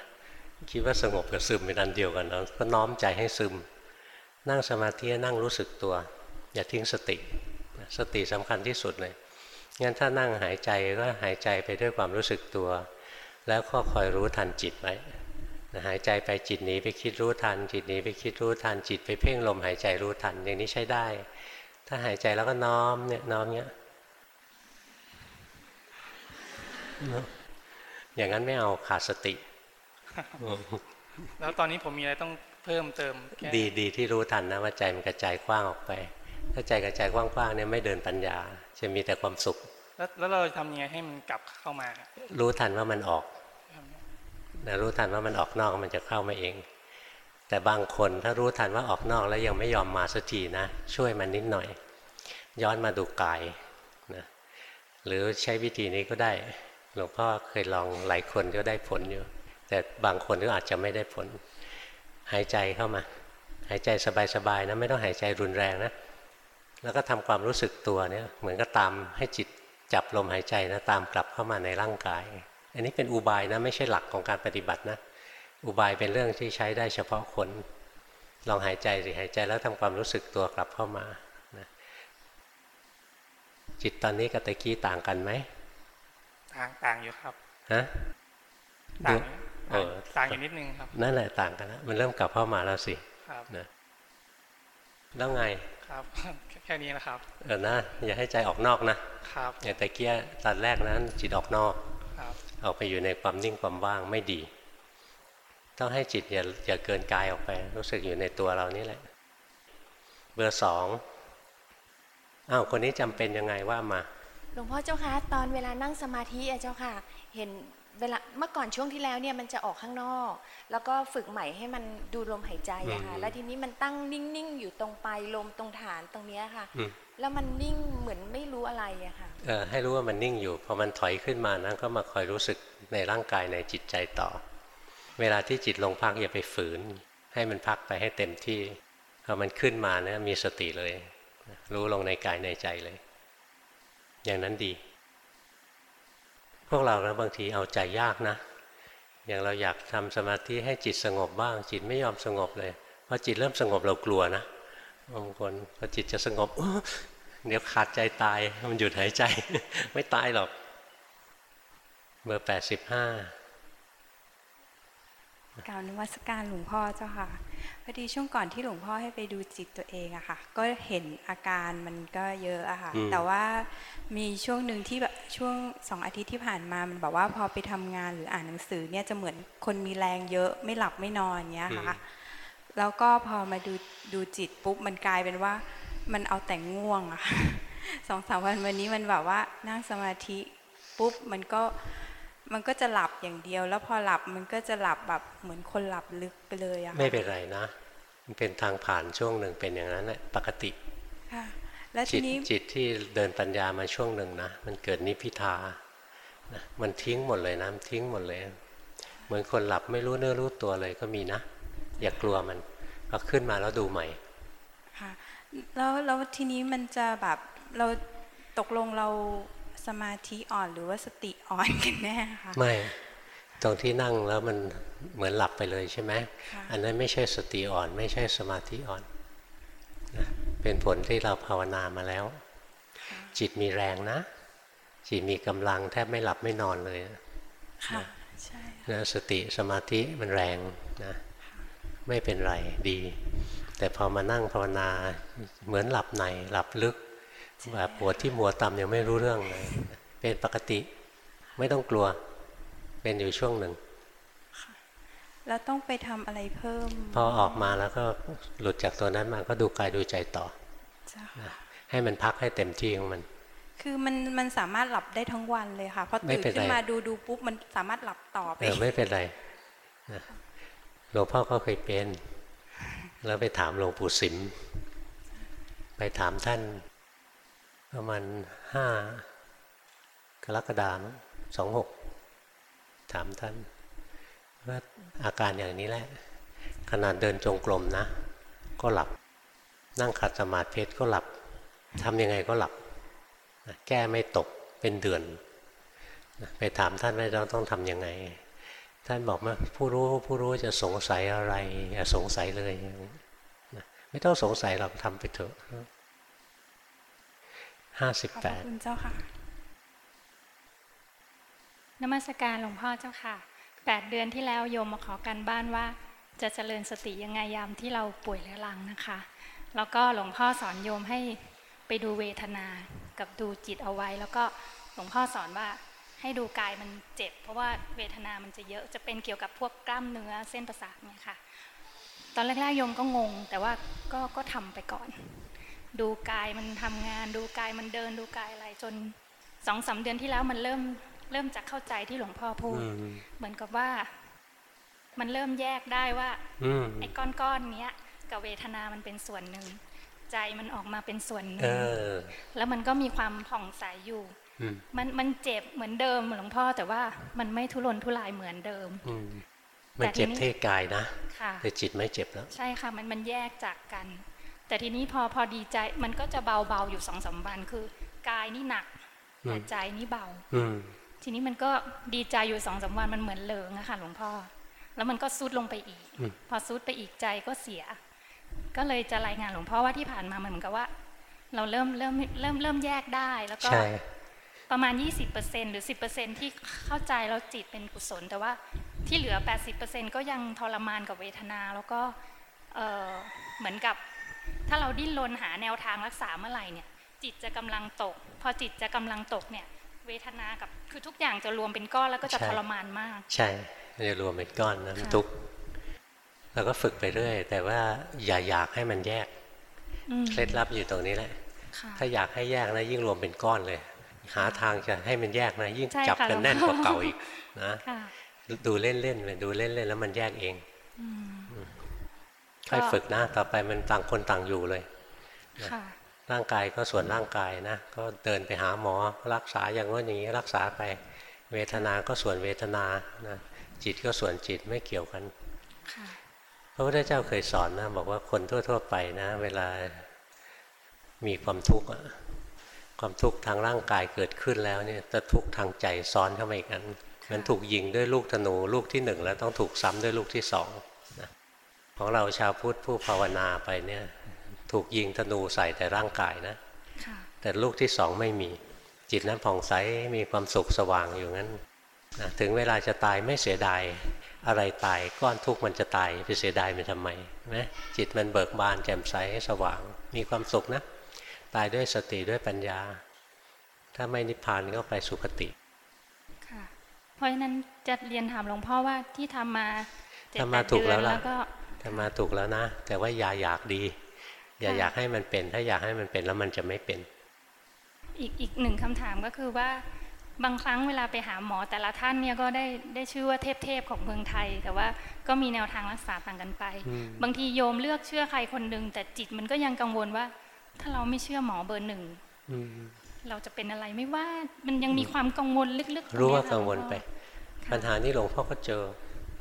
[SPEAKER 1] คิดว่าสงบกับซึมเป็นอันเดียวกันเราก็น้อมใจให้ซึม นั่งสมาธินั่งรู้สึกตัว อย่าทิ้งสติ สติสำคัญที่สุดเลยงั้นถ้านั่งหายใจก็หายใจไปด้วยความรู้สึกตัว แล้วก็คอยรู้ทันจิตไว้หายใจไปจิตหนีไปคิดรู้ทัน จิตหนีไปคิดรู้ทันจิตไปเพ่งลมหายใจรู้ทันอย่างนี้ใช้ได้ ถ้าหายใจแล้วก็น้อมเนี่ยน้อมเนี้ยเน อะอย่างนั้นไม่เอาขาดสติ
[SPEAKER 9] แล้วตอนนี้ผมมีอะไรต้องเพิ่มเติมแค่
[SPEAKER 1] ดีดีที่รู้ทันนะว่าใจมันกระจายกว้างออกไป ถ้าใจกระจายกว้างๆเนี่ยไม่เดินปัญญา จะมีแต่ความสุข
[SPEAKER 9] แล้วแล้วเราจะทำยังไงให้มันกลับเข้ามา
[SPEAKER 1] รู้ทันว่ามันออกนะรู้ทันว่ามันออกนอกมันจะเข้ามาเอง แต่บางคนถ้ารู้ทันว่าออกนอกแล้วยังไม่ยอมมาสักทีนะ ช่วยมันนิดหน่อย ย้อนมาดูกายนะหรือใช้วิธีนี้ก็ได้ หลวงพ่อเคยลองหลายคนก็ได้ผลอยู่ แต่บางคนก็อาจจะไม่ได้ผล หายใจเข้ามา หายใจสบายๆนะไม่ต้องหายใจรุนแรงนะ แล้วก็ทำความรู้สึกตัวเนี่ยเหมือนก็ตามให้จิตจับลมหายใจนะตามกลับเข้ามาในร่างกาย อันนี้เป็นอุบายนะไม่ใช่หลักของการปฏิบัตินะ อุบายเป็นเรื่องที่ใช้ได้เฉพาะคน ลองหายใจสิหายใจแล้วทำความรู้สึกตัวกลับเข้ามานะจิตตอนนี้กับตะกี้ต่างกันไหม
[SPEAKER 9] ต่างต่างอยู่ครับ
[SPEAKER 1] ฮะ
[SPEAKER 9] ต่าง
[SPEAKER 1] เออ
[SPEAKER 9] ต่างอยู่นิดนึงครับ
[SPEAKER 1] นั่นแหละต่างกันแล้วมันเริ่มกลับเข้ามาแล้วสิ
[SPEAKER 9] ครับ
[SPEAKER 1] นะแล้วไง
[SPEAKER 9] ครับแค่แค่นี้นะครับ
[SPEAKER 1] เออนะอย่าให้ใจออกนอกนะครับอย่างตะเกียตอนแรกนั้นจิตออกนอก
[SPEAKER 9] ครับ
[SPEAKER 1] ออกไปอยู่ในความนิ่งความว่างไม่ดี ต้องให้จิตอย่าอย่าเกินกายออกไป รู้สึกอยู่ในตัวเรานี่แหละ เบอร์สองอ้าวคนนี้จำเป็นยังไงว่ามา
[SPEAKER 10] หลวงพ่อเจ้าคะตอนเวลานั่งสมาธิอะเจ้าค่ะ เห็นเวลาเมื่อก่อนช่วงที่แล้วเนี่ยมันจะออกข้างนอก แล้วก็ฝึกใหม่ให้มันดูลมหายใจอะค่ะ
[SPEAKER 1] อืม
[SPEAKER 10] แล้วทีนี้มันตั้งนิ่งๆ อยู่ตรงปลายลมตรงฐานตรงเนี้ยค่ะ
[SPEAKER 1] อืม
[SPEAKER 10] แล้วมันนิ่งเหมือนไม่รู้อะไรอะค่ะ
[SPEAKER 1] เออให้รู้ว่ามันนิ่งอยู่พอมันถอยขึ้นมานั้นก็มาคอยรู้สึกในร่างกายในจิตใจต่อ เวลาที่จิตลงพักอย่าไปฝืน ให้มันพักไปให้เต็มที่พอมันขึ้นมาเนี่ยมีสติเลย รู้ลงในกายในใจเลย อย่างนั้นดี พวกเรานะบางทีเอาใจยากนะ อย่างเราอยากทำสมาธิให้จิตสงบบ้าง จิตไม่ยอมสงบเลยพอจิตเริ่มสงบเรากลัวนะบางคนพอจิตจะสงบเดี๋ยวขาดใจตายมันหยุดหายใจ ไม่ตายหรอก เบอร์แปดสิบห้า
[SPEAKER 11] กล่าวนวัสการหลวงพ่อเจ้าค่ะพอดีช่วงก่อนที่หลวงพ่อให้ไปดูจิตตัวเองอะค่ะ ก็เห็นอาการมันก็เยอะอะค่ะ แต่ว่ามีช่วงหนึ่งที่แบบช่วงสองอาทิตย์ที่ผ่านมามันบอกว่าพอไปทำงานหรืออ่านหนังสือเนี่ยจะเหมือนคนมีแรงเยอะไม่หลับไม่นอนอย่างเงี้ยค่ะ แล้วก็พอมาดูดูจิตปุ๊บมันกลายเป็นว่ามันเอาแต่ง่วงอะค่ะสองสามวันวันนี้มันแบบว่านั่งสมาธิปุ๊บมันก็ มันก็จะหลับอย่างเดียว แล้วพอหลับมันก็จะหลับแบบเหมือนคนหลับลึกไปเลยอะค่ะ
[SPEAKER 1] ไม่เป็นไรนะ มันเป็นทางผ่านช่วงหนึ่งเป็นอย่างนั้นแหละปกติ
[SPEAKER 11] ค่ะแล้ว
[SPEAKER 1] จิ
[SPEAKER 11] ที
[SPEAKER 1] ต
[SPEAKER 11] นี้
[SPEAKER 1] จิตที่เดินปัญญามาช่วงหนึ่งนะ มันเกิดนิพพิทานะมันทิ้งหมดเลยนะมันทิ้งหมดเลย เหมือนคนหลับไม่รู้เนื้อรู้ตัวเลยก็มีนะ อย่ากลัวมันพอขึ้นมาแล้วดูใหม่
[SPEAKER 11] ค่ะแล้วแล้วทีนี้มันจะแบบเราตกลงเรา สมาธิอ่อนหรือว่าสติอ่อนกันแน่คะ
[SPEAKER 1] ไม่ตรงที่นั่งแล้วมันเหมือนหลับไปเลยใช่ไหม
[SPEAKER 11] ค่ะ
[SPEAKER 1] อันนั้นไม่ใช่สติอ่อน ไม่ใช่สมาธิอ่อนนะเป็นผลที่เราภาวนามาแล้ว จิตมีแรงนะ จิตมีกำลังแทบไม่หลับไม่นอนเลย
[SPEAKER 11] ค่ะใช่
[SPEAKER 1] นะสติสมาธิมันแรงนะไม่เป็นไรดี แต่พอมานั่งภาวนาเหมือนหลับในหลับลึก แบบหัวที่มัวต่ำยังไม่รู้เรื่องเลยเป็นปกติไม่ต้องกลัว เป็นอยู่ช่วงหนึ่ง
[SPEAKER 11] แล้วต้องไปทำอะไรเพิ่ม
[SPEAKER 1] พอออกมาแล้วก็หลุดจากตัวนั้นมาก็ดูกายดูใจต่อ
[SPEAKER 11] เจ้า
[SPEAKER 1] นะให้มันพักให้เต็มที่ของมัน
[SPEAKER 11] คือมันมันสามารถหลับได้ทั้งวันเลยค่ะพอ
[SPEAKER 1] ไม่
[SPEAKER 11] ตื่น
[SPEAKER 1] เป็นไร
[SPEAKER 11] ขึ้นมาดูดูปุ๊บมันสามารถหลับต่อไป
[SPEAKER 1] เออไม่เป็นไรนะหลวงพ่อก็เคยเป็น แล้วไปถามหลวงปู่สิมไปถามท่าน ประมาณห้ากรกฎาคมสองหกถามท่านว่าอาการอย่างนี้แหละ ขนาดเดินจงกรมนะ ก็หลับ นั่งขัดสมาธิก็หลับทำยังไงก็หลับ แก้ไม่ตกเป็นเดือน ไปถามท่านว่าเราต้องทำยังไง ท่านบอกว่าผู้รู้ผู้รู้จะสงสัยอะไร อย่าสงสัยเลย ไม่ต้องสงสัยเราทำไปเถอะ ห้าสิบ
[SPEAKER 11] ขอบ
[SPEAKER 1] แป
[SPEAKER 11] พระ
[SPEAKER 1] ด
[SPEAKER 11] คุณเจ้าค่ะ
[SPEAKER 12] นมัสการหลวงพ่อเจ้าค่ะแปดเดือนที่แล้วโยมมาขอกันบ้านว่า จะเจริญสติยังไงยามที่เราป่วยเรื้อรังนะคะ แล้วก็หลวงพ่อสอนโยมให้ไปดูเวทนากับดูจิตเอาไว้ แล้วก็หลวงพ่อสอนว่าให้ดูกายมันเจ็บ เพราะว่าเวทนามันจะเยอะจะเป็นเกี่ยวกับพวกกล้ามเนื้อเส้นประสาทเนี่ยค่ะ ตอนแรกๆโยมก็งง แต่ว่าก็ก็ทำไปก่อน ดูกายมันทำงาน ดูกายมันเดินดูกายอะไรจนสองสามเดือนที่แล้วมันเริ่มเริ่มจะเข้าใจที่หลวงพ่อพูด
[SPEAKER 1] อืม
[SPEAKER 12] เหมือนกับว่า มันเริ่มแยกได้ว่า
[SPEAKER 1] อืม
[SPEAKER 12] ไอ้ก้อนๆเนี้ย กับเวทนามันเป็นส่วนหนึ่ง ใจมันออกมาเป็นส่วนหนึ่
[SPEAKER 1] เองอ
[SPEAKER 12] แล้วมันก็มีความผ่องใสอยู่
[SPEAKER 1] อืม
[SPEAKER 12] มันมันเจ็บเหมือนเดิมหลวงพ่อแต่ว่ามันไม่ทุรนทุรายเหมือนเดิม
[SPEAKER 1] อืมมันเจ็บ
[SPEAKER 12] แต่ทีนี้
[SPEAKER 1] เท่กายนะ
[SPEAKER 12] ค่ะ
[SPEAKER 1] แต่จิตไม่เจ็บแล้ว
[SPEAKER 12] ใช่ค่ะ มันมันแยกจากกัน แต่ทีนี้พอพอดีใจมันก็จะเบาๆอยู่สองสามวันคือกายนี่หนัก
[SPEAKER 1] อืม
[SPEAKER 12] แต่ใจนี่เบา
[SPEAKER 1] อืม
[SPEAKER 12] ทีนี้มันก็ดีใจอยู่สองสาวันมันเหมือนเหลิงอะค่ะหลวงพ่อ แล้วมันก็ซุดลงไปอีก พอซุดไปอีกใจก็เสีย ก็เลยจะรายงานหลวงพ่อว่าที่ผ่านมามันเหมือนกับว่า เราเริ่มเริ่มเริ่มเริ่มแยกได้แล้วก็
[SPEAKER 1] ใช่
[SPEAKER 12] ประมาณ 20%หรือ 10%ที่เข้าใจแล้วจิตเป็นกุศล แต่ว่าที่เหลือ 80%ก็ยังทรมานกับเวทนา แล้วก็เอ่อเหมือนกับ ถ้าเราดิ้นรนหาแนวทางรักษาเมื่อไหร่เนี่ย จิตจะกำลังตก พอจิตจะกำลังตกเนี่ย เวทนากับคือทุกอย่างจะรวมเป็นก้อนแล้วก็จะ
[SPEAKER 1] ใช่
[SPEAKER 12] ทรมานมาก
[SPEAKER 1] ใช่มันจะรวมเป็นก้อนนะ
[SPEAKER 12] ค่ะ
[SPEAKER 1] ทุกข์เราก็ฝึกไปเรื่อย แต่ว่าอย่าอยากให้มันแยก
[SPEAKER 12] อืม
[SPEAKER 1] เคล็ดลับอยู่ตรงนี้แหละ
[SPEAKER 12] ค่ะ
[SPEAKER 1] ถ้าอยากให้แยกนะยิ่งรวมเป็นก้อนเลย หาทางจะให้มันแยกนะ ยิ่ง
[SPEAKER 12] ใช่
[SPEAKER 1] จับ
[SPEAKER 12] ค่ะ
[SPEAKER 1] กันแน่น
[SPEAKER 12] หล
[SPEAKER 1] ก
[SPEAKER 12] วงพ่อ
[SPEAKER 1] ว่าเก่าอีกนะ
[SPEAKER 12] ค่ะ
[SPEAKER 1] ดูเล่นๆไปดูเล่นๆแล้วมันแยกเอง
[SPEAKER 12] อืม
[SPEAKER 1] ค่อย
[SPEAKER 12] ก็
[SPEAKER 1] ฝึกนะต่อไปมันต่างคนต่างอยู่เลย
[SPEAKER 12] ค่ะ
[SPEAKER 1] ร่างกายก็ส่วนร่างกายนะ ก็เดินไปหาหมอรักษาอย่างว่าอย่างนี้รักษาไป เวทนาก็ส่วนเวทนานะจิตก็ส่วนจิตไม่เกี่ยวกัน
[SPEAKER 12] ค่ะ
[SPEAKER 1] พระพุทธเจ้าเคยสอนนะบอกว่าคนทั่ว ๆ ไปนะ เวลามีความทุกข์อะความทุกข์ทางร่างกายเกิดขึ้นแล้วเนี่ยจะทุกข์ทางใจซ้อนเข้ามาอีกอันเหมันถูกยิงด้วยลูกธนูลูกที่หนึ่งแล้วต้องถูกซ้ำด้วยลูกที่สองนะ ของเราชาวพุทธผู้ภาวนาไปเนี่ยถูกยิงธนูใส่แต่ร่างกายนะ
[SPEAKER 12] ค่ะ
[SPEAKER 1] แต่ลูกที่สองไม่มีจิตนั้นผ่องใสมีความสุขสว่างอยู่งั้นนะถึงเวลาจะตายไม่เสียดายอะไรตายก้อนทุกข์มันจะตายไปเสียดายมันทำไมใช่ไหมจิตมันเบิกบานแจ่มใสสว่าง มีความสุขนะ ตายด้วยสติด้วยปัญญา ถ้าไม่นิพพานก็ไปสุคติ
[SPEAKER 12] ค่ะเพราะฉะนั้นจะเรียนถามหลวงพ่อว่าที่ทำมาเจ็ด
[SPEAKER 1] ทำ
[SPEAKER 12] แป
[SPEAKER 1] มา
[SPEAKER 12] ด
[SPEAKER 1] ถูก
[SPEAKER 12] เดือ
[SPEAKER 1] แล้
[SPEAKER 12] น
[SPEAKER 1] วล่ะ
[SPEAKER 12] แล้วก็
[SPEAKER 1] ทำมาถูกแล้วนะ แต่ว่าอย่าอยากดี อย่า
[SPEAKER 12] ค่ะ
[SPEAKER 1] อยากให้มันเป็น ถ้าอยากให้มันเป็นแล้วมันจะไม่เป็น
[SPEAKER 12] อีกอีกหนึ่งคำถามก็คือว่าบางครั้งเวลาไปหาหมอแต่ละท่านเนี่ยก็ได้ได้ชื่อว่าเทพเทพๆของเมืองไทย แต่ว่าก็มีแนวทางรักษาต่างกันไป
[SPEAKER 1] อืม
[SPEAKER 12] บางทีโยมเลือกเชื่อใครคนหนึ่งแต่จิตมันก็ยังกังวลว่า ถ้าเราไม่เชื่อหมอเบอร์หนึ่ง
[SPEAKER 1] อืม
[SPEAKER 12] เราจะเป็นอะไรไม่ว่ามันยังมีความกังวลลึกๆตง
[SPEAKER 1] รู้
[SPEAKER 12] เนี้ย
[SPEAKER 1] ว่า
[SPEAKER 12] ค่ะ
[SPEAKER 1] กังวลไป ปัญหานี้หลวงพ่อก็เจอ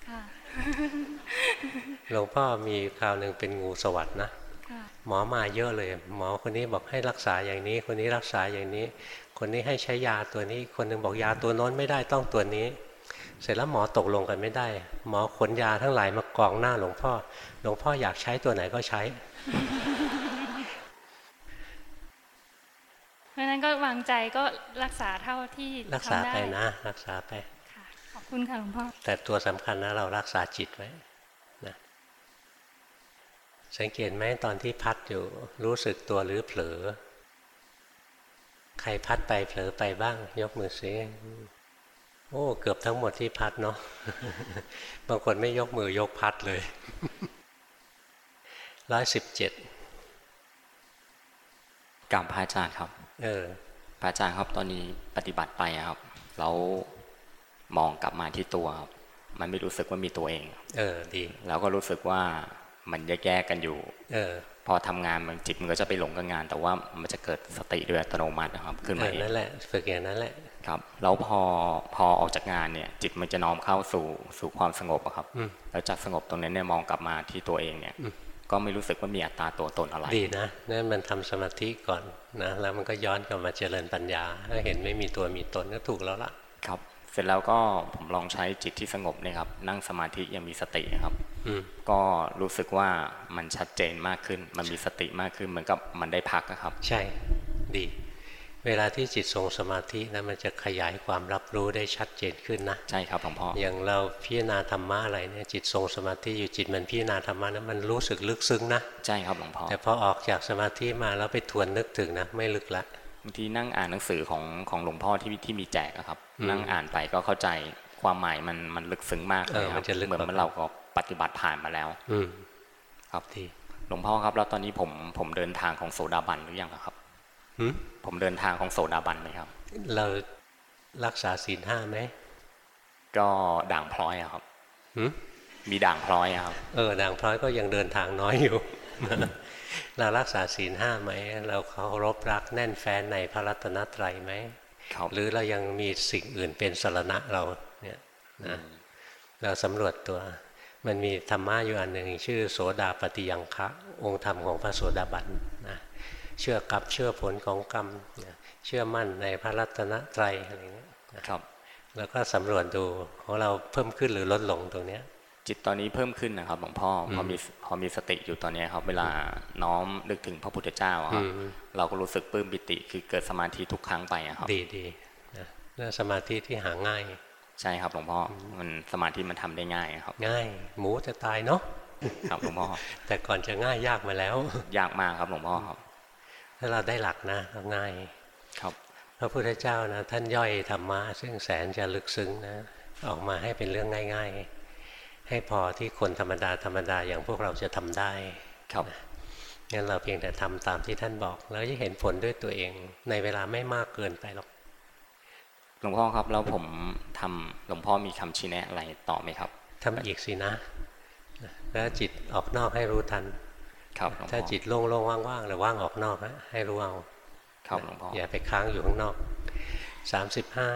[SPEAKER 12] ค่ะ
[SPEAKER 1] หลวงพ่อมีคราวหนึ่งเป็นงูสวัสดนะ
[SPEAKER 12] ค่ะ
[SPEAKER 1] หมอมาเยอะเลย หมอคนนี้บอกให้รักษาอย่างนี้ คนนี้รักษาอย่างนี้ คนนี้ให้ใช้ยาตัวนี้ คนหนึ่งบอกยาตัวโน้นไม่ได้ต้องตัวนี้ เสร็จแล้วหมอตกลงกันไม่ได้ หมอขนยาทั้งหลายมากองหน้าหลวงพ่อ หลวงพ่ออยากใช้ตัวไหนก็ใช้
[SPEAKER 12] เพราะฉะนั้นก็วางใจก็รักษาเท่าที่
[SPEAKER 1] รักษา
[SPEAKER 12] ทำได้
[SPEAKER 1] ไปนะ รักษาไป
[SPEAKER 12] ค่ะขอบคุณค่ะหลวงพ่อ
[SPEAKER 1] แต่ตัวสำคัญนะเรารักษาจิตไว้นะ สังเกตไหมตอนที่พัดอยู่รู้สึกตัวหรือเผลอ ใครพัดไปเผลอไปบ้าง ยกมือสิโอ้เกือบทั้งหมดที่พัดเนาะบางคนไม่ยกมือยกพัดเลยร้อยสิบเจ็ด
[SPEAKER 13] กับพระอาจารย์ครับ
[SPEAKER 1] เออ
[SPEAKER 13] พระอาจารย์ครับตอนนี้ปฏิบัติไปอะครับ แล้วมองกลับมาที่ตัวครับ มันไม่รู้สึกว่ามีตัวเอง
[SPEAKER 1] เออดี
[SPEAKER 13] แล้วก็รู้สึกว่า มันแยกๆกันอยู่
[SPEAKER 1] เออ
[SPEAKER 13] พอทำงานมันจิตมันก็จะไปหลงกับงาน แต่ว่ามันจะเกิดสติโดยอัตโนมัตินะครับ ขึ้น
[SPEAKER 1] เอ
[SPEAKER 13] มา
[SPEAKER 1] อ
[SPEAKER 13] เอง
[SPEAKER 1] นั่นแหละฝึกอย่างนั้นแหละ
[SPEAKER 13] ครับแล้วพอพอออกจากงานเนี่ย จิตมันจะน้อมเข้าสู่สู่ความสงบอะครับ
[SPEAKER 1] อืม
[SPEAKER 13] แล้วจากสงบตรงนั้นเนี่ยมองกลับมาที่ตัวเองเนี่ย
[SPEAKER 1] อืม
[SPEAKER 13] ก็ไม่รู้สึกว่ามีอัตตาตัวตนอะไร
[SPEAKER 1] ดีนะนั่นมันทำสมาธิก่อนนะแล้วมันก็ย้อนกลับมาเจริญปัญญาถ้าเห็นไม่มีตัวมีตนก็ถูกแล้วล่ะ
[SPEAKER 13] ครับ เสร็จแล้วก็ผมลองใช้จิตที่สงบเนี่ยครับ นั่งสมาธิยังมีสตินะครับ
[SPEAKER 1] อืม
[SPEAKER 13] ก็รู้สึกว่ามันชัดเจนมากขึ้น มันมีสติมากขึ้นเหมือนกับมันได้พักอะครับ
[SPEAKER 1] ใช่ดี เวลาที่จิตทรงสมาธินะมันจะขยายความรับรู้ได้ชัดเจนขึ้นนะ
[SPEAKER 13] ใช่ครับหลวงพ่อ
[SPEAKER 1] อย่างเราพิจารณาธรรมะอะไรเนี่ยจิตทรงสมาธิอยู่จิตมันพิจารณาธรรมะนะมันรู้สึกลึกซึ้งนะ
[SPEAKER 13] ใช่ครับหลวงพ่อ
[SPEAKER 1] แต่พอออกจากสมาธิมาแล้วไปทวนนึกถึงนะไม่ลึกละ
[SPEAKER 13] บางทีนั่งอ่านหนังสือของของหลวงพ่อที่ที่มีแจกอะครับ
[SPEAKER 1] อืม
[SPEAKER 13] นั่งอ่านไปก็เข้าใจความหมายมันมันลึกซึ้งมากเลย
[SPEAKER 1] เออ
[SPEAKER 13] ค
[SPEAKER 1] มั
[SPEAKER 13] รับ
[SPEAKER 1] นจะลึก
[SPEAKER 13] เหมือน
[SPEAKER 1] กว่า
[SPEAKER 13] มันเราก็ปฏิบัติผ่านมาแล้ว
[SPEAKER 1] อืม
[SPEAKER 13] ครับ
[SPEAKER 1] ดี
[SPEAKER 13] หลวงพ่อครับ แล้วตอนนี้ผมผมเดินทางของโสดาบันหรือยังอะครับ
[SPEAKER 1] หืม
[SPEAKER 13] ผมเดินทางของโสดาบันไหมครับ
[SPEAKER 1] เรารักษาศีลห้าไหม
[SPEAKER 13] ก็ด่างพร้อยอะครับ
[SPEAKER 1] หืม
[SPEAKER 13] มีด่างพร้อยอะครับ
[SPEAKER 1] เออด่างพร้อยก็ยังเดินทางน้อยอยู่เรารักษาศีลห้าไหมเราเคารพรักแน่นแฟ้นในพระรัตนตรัยไหม
[SPEAKER 13] ครับ
[SPEAKER 1] หรือเรายังมีสิ่งอื่นเป็นสรณะเราเนี่ยนะเราสำรวจตัวมันมีธรรมะอยู่อันหนึ่งชื่อโสดาปฏิยังคะองค์ธรรมของพระโสดาบันนะเชื่อกับเชื่อผลของกรรมนะเชื่อมั่นในพระรัตนตรัยอะไรเงี้ยนะครับ แล้วก็สำรวจดูของเราเพิ่มขึ้นหรือลดลงตรงเนี้ย
[SPEAKER 13] จิตตอนนี้เพิ่มขึ้นนะครับหลวงพ่ออ
[SPEAKER 1] ม
[SPEAKER 13] พอมีพอมีสติอยู่ตอนนี้ครับ เวลาน้อมนึกถึงพระพุทธเจ้าอะครับ
[SPEAKER 1] อืม
[SPEAKER 13] เราก็รู้สึกปลื้มปิติ คือเกิดสมาธิทุกครั้งไปอะครับ
[SPEAKER 1] ดีดีนะนั่นสมาธิที่หาง่าย
[SPEAKER 13] ใช่ครับหลวงพ่อมันสมาธิมันทำได้ง่ายอะครับ
[SPEAKER 1] ง่าย หมูจะตายเนาะ
[SPEAKER 13] ครับหลวงพ่อ
[SPEAKER 1] แต่ก่อนจะง่ายยากมาแล้ว
[SPEAKER 13] ยากมากครับหลวงพ่อครับ
[SPEAKER 1] ถ้าเราได้หลักนะก็ง่าย
[SPEAKER 13] ครับ
[SPEAKER 1] พระพุทธเจ้านะท่านย่อยธรรมะซึ่งแสนจะลึกซึ้งนะออกมาให้เป็นเรื่องง่าย ๆ ให้พอที่คนธรรมดาธรรมดาอย่างพวกเราจะทำได้
[SPEAKER 13] ครับ
[SPEAKER 1] งั้นเราเพียงแต่ทำตามที่ท่านบอก แล้วจะเห็นผลด้วยตัวเองในเวลาไม่มากเกินไปหรอก
[SPEAKER 13] หลวงพ่อครับแล้วผมทำหลวงพ่อมีคำชี้แนะอะไรต่อไหมครับ
[SPEAKER 1] ทำอีกสินะ แล้วจิตออกนอกให้รู้ทัน
[SPEAKER 13] ครับหลวงพ่อ
[SPEAKER 1] ถ้าจิตโล่งๆว่างๆหรือว่างออกนอกนะให้รู้เอา
[SPEAKER 13] ครับหลวงพ่อ
[SPEAKER 1] อย่าไปค้างอยู่ข้างนอกสามสิบห้า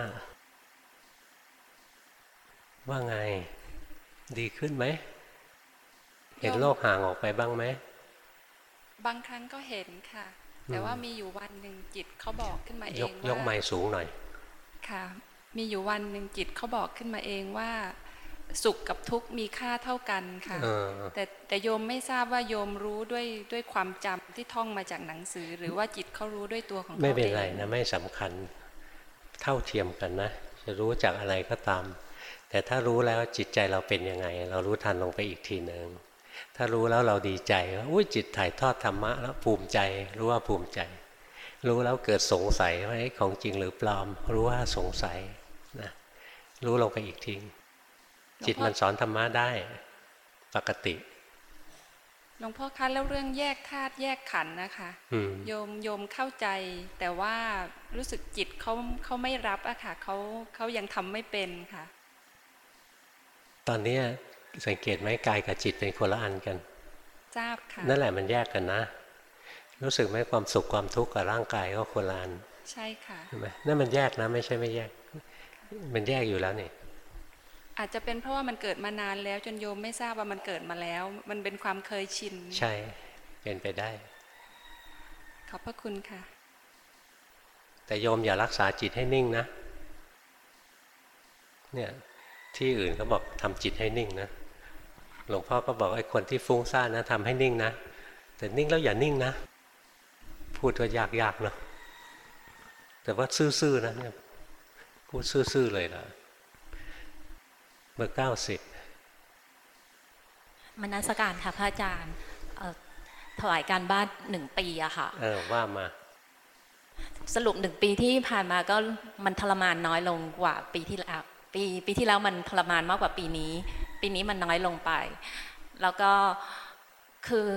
[SPEAKER 1] ว่าไง ดีขึ้นไหม เห็นโลกห่างออกไปบ้างไหม
[SPEAKER 11] บางครั้งก็เห็นค่ะ แต่ว่ามีอยู่วันหนึ่งจิตเขาบอกขึ้นมาเอย
[SPEAKER 1] ก
[SPEAKER 11] ง
[SPEAKER 1] ยกไม้
[SPEAKER 11] ว่า
[SPEAKER 1] สูงหน่อย
[SPEAKER 11] ค่ะ มีอยู่วันหนึ่งจิตเขาบอกขึ้นมาเองว่า สุขกับทุกข์มีค่าเท่ากันค่ะ
[SPEAKER 1] เออ
[SPEAKER 11] แต่แต่โยมไม่ทราบว่าโยมรู้ด้วยด้วยความจำที่ท่องมาจากหนังสือ หรือว่าจิตเขารู้ด้วยตัวของเขา
[SPEAKER 1] ไม่เป็นไร
[SPEAKER 11] อง
[SPEAKER 1] นะไม่สำคัญ เท่าเทียมกันนะจะรู้จากอะไรก็ตาม แต่ถ้ารู้แล้วจิตใจเราเป็นยังไง เรารู้ทันลงไปอีกทีหนึ่งถ้ารู้แล้วเราดีใจว่าอุ้ยจิตถ่ายทอดธรรมะแล้วภูมิใจ รู้ว่าภูมิใจ รู้แล้วเกิดสงสัยว่าเอ๊ะของจริงหรือปลอม รู้ว่าสงสัยนะรู้ลงไปอีกทีจิตมันสอนธรรมะได้ปกติ
[SPEAKER 11] หลวงพ่อคะแล้วเรื่องแยกธาตุแยกขันธ์นะคะ
[SPEAKER 1] อืม
[SPEAKER 11] โยมโยมเข้าใจ แต่ว่ารู้สึกจิตเขาเขาไม่รับอะค่ะเขาเขายังทำไม่เป็นค่ะ
[SPEAKER 1] ตอนเนี้ยสังเกตไหมกายกับจิตเป็นคนละอันกัน
[SPEAKER 11] ทราบค่ะ
[SPEAKER 1] นั่นแหละมันแยกกันนะ รู้สึกไหมความสุขความทุกข์กับร่างกายก็คนละอัน
[SPEAKER 11] ใช่ค่ะ
[SPEAKER 1] ใช่ไหมนั่นมันแยกนะ ไม่ใช่ไม่แยก มันแยกอยู่แล้วนี่
[SPEAKER 11] อาจจะเป็นเพราะว่ามันเกิดมานานแล้วจนโยมไม่ทราบว่ามันเกิดมาแล้ว มันเป็นความเคยชิน
[SPEAKER 1] ใช่ เป็นไปได้
[SPEAKER 11] ขอบพระคุณค่ะ
[SPEAKER 1] แต่โยมอย่ารักษาจิตให้นิ่งนะ เนี่ย ที่อื่นเขาบอกทำจิตให้นิ่งนะ หลวงพ่อก็บอกไอ้คนที่ฟุ้งซ่านนะทำให้นิ่งนะ แต่นิ่งแล้วอย่านิ่งนะ พูดว่ายากๆเนาะแต่ว่าซื่อๆนะเนี่ยพูดซื่อๆเลยล่ะเบอร์เก้าสิบ
[SPEAKER 14] มนัสการค่ะพระอาจารย์เอ่อถวายการบ้านหนึ่งปีอะค่ะ
[SPEAKER 1] เออว่ามา
[SPEAKER 14] สรุปหนึ่งปีที่ผ่านมาก็มันทรมานน้อยลงกว่าปีที่แล้ว ปีปีที่แล้วมันทรมานมากกว่าปีนี้ ปีนี้มันน้อยลงไป แล้วก็คือ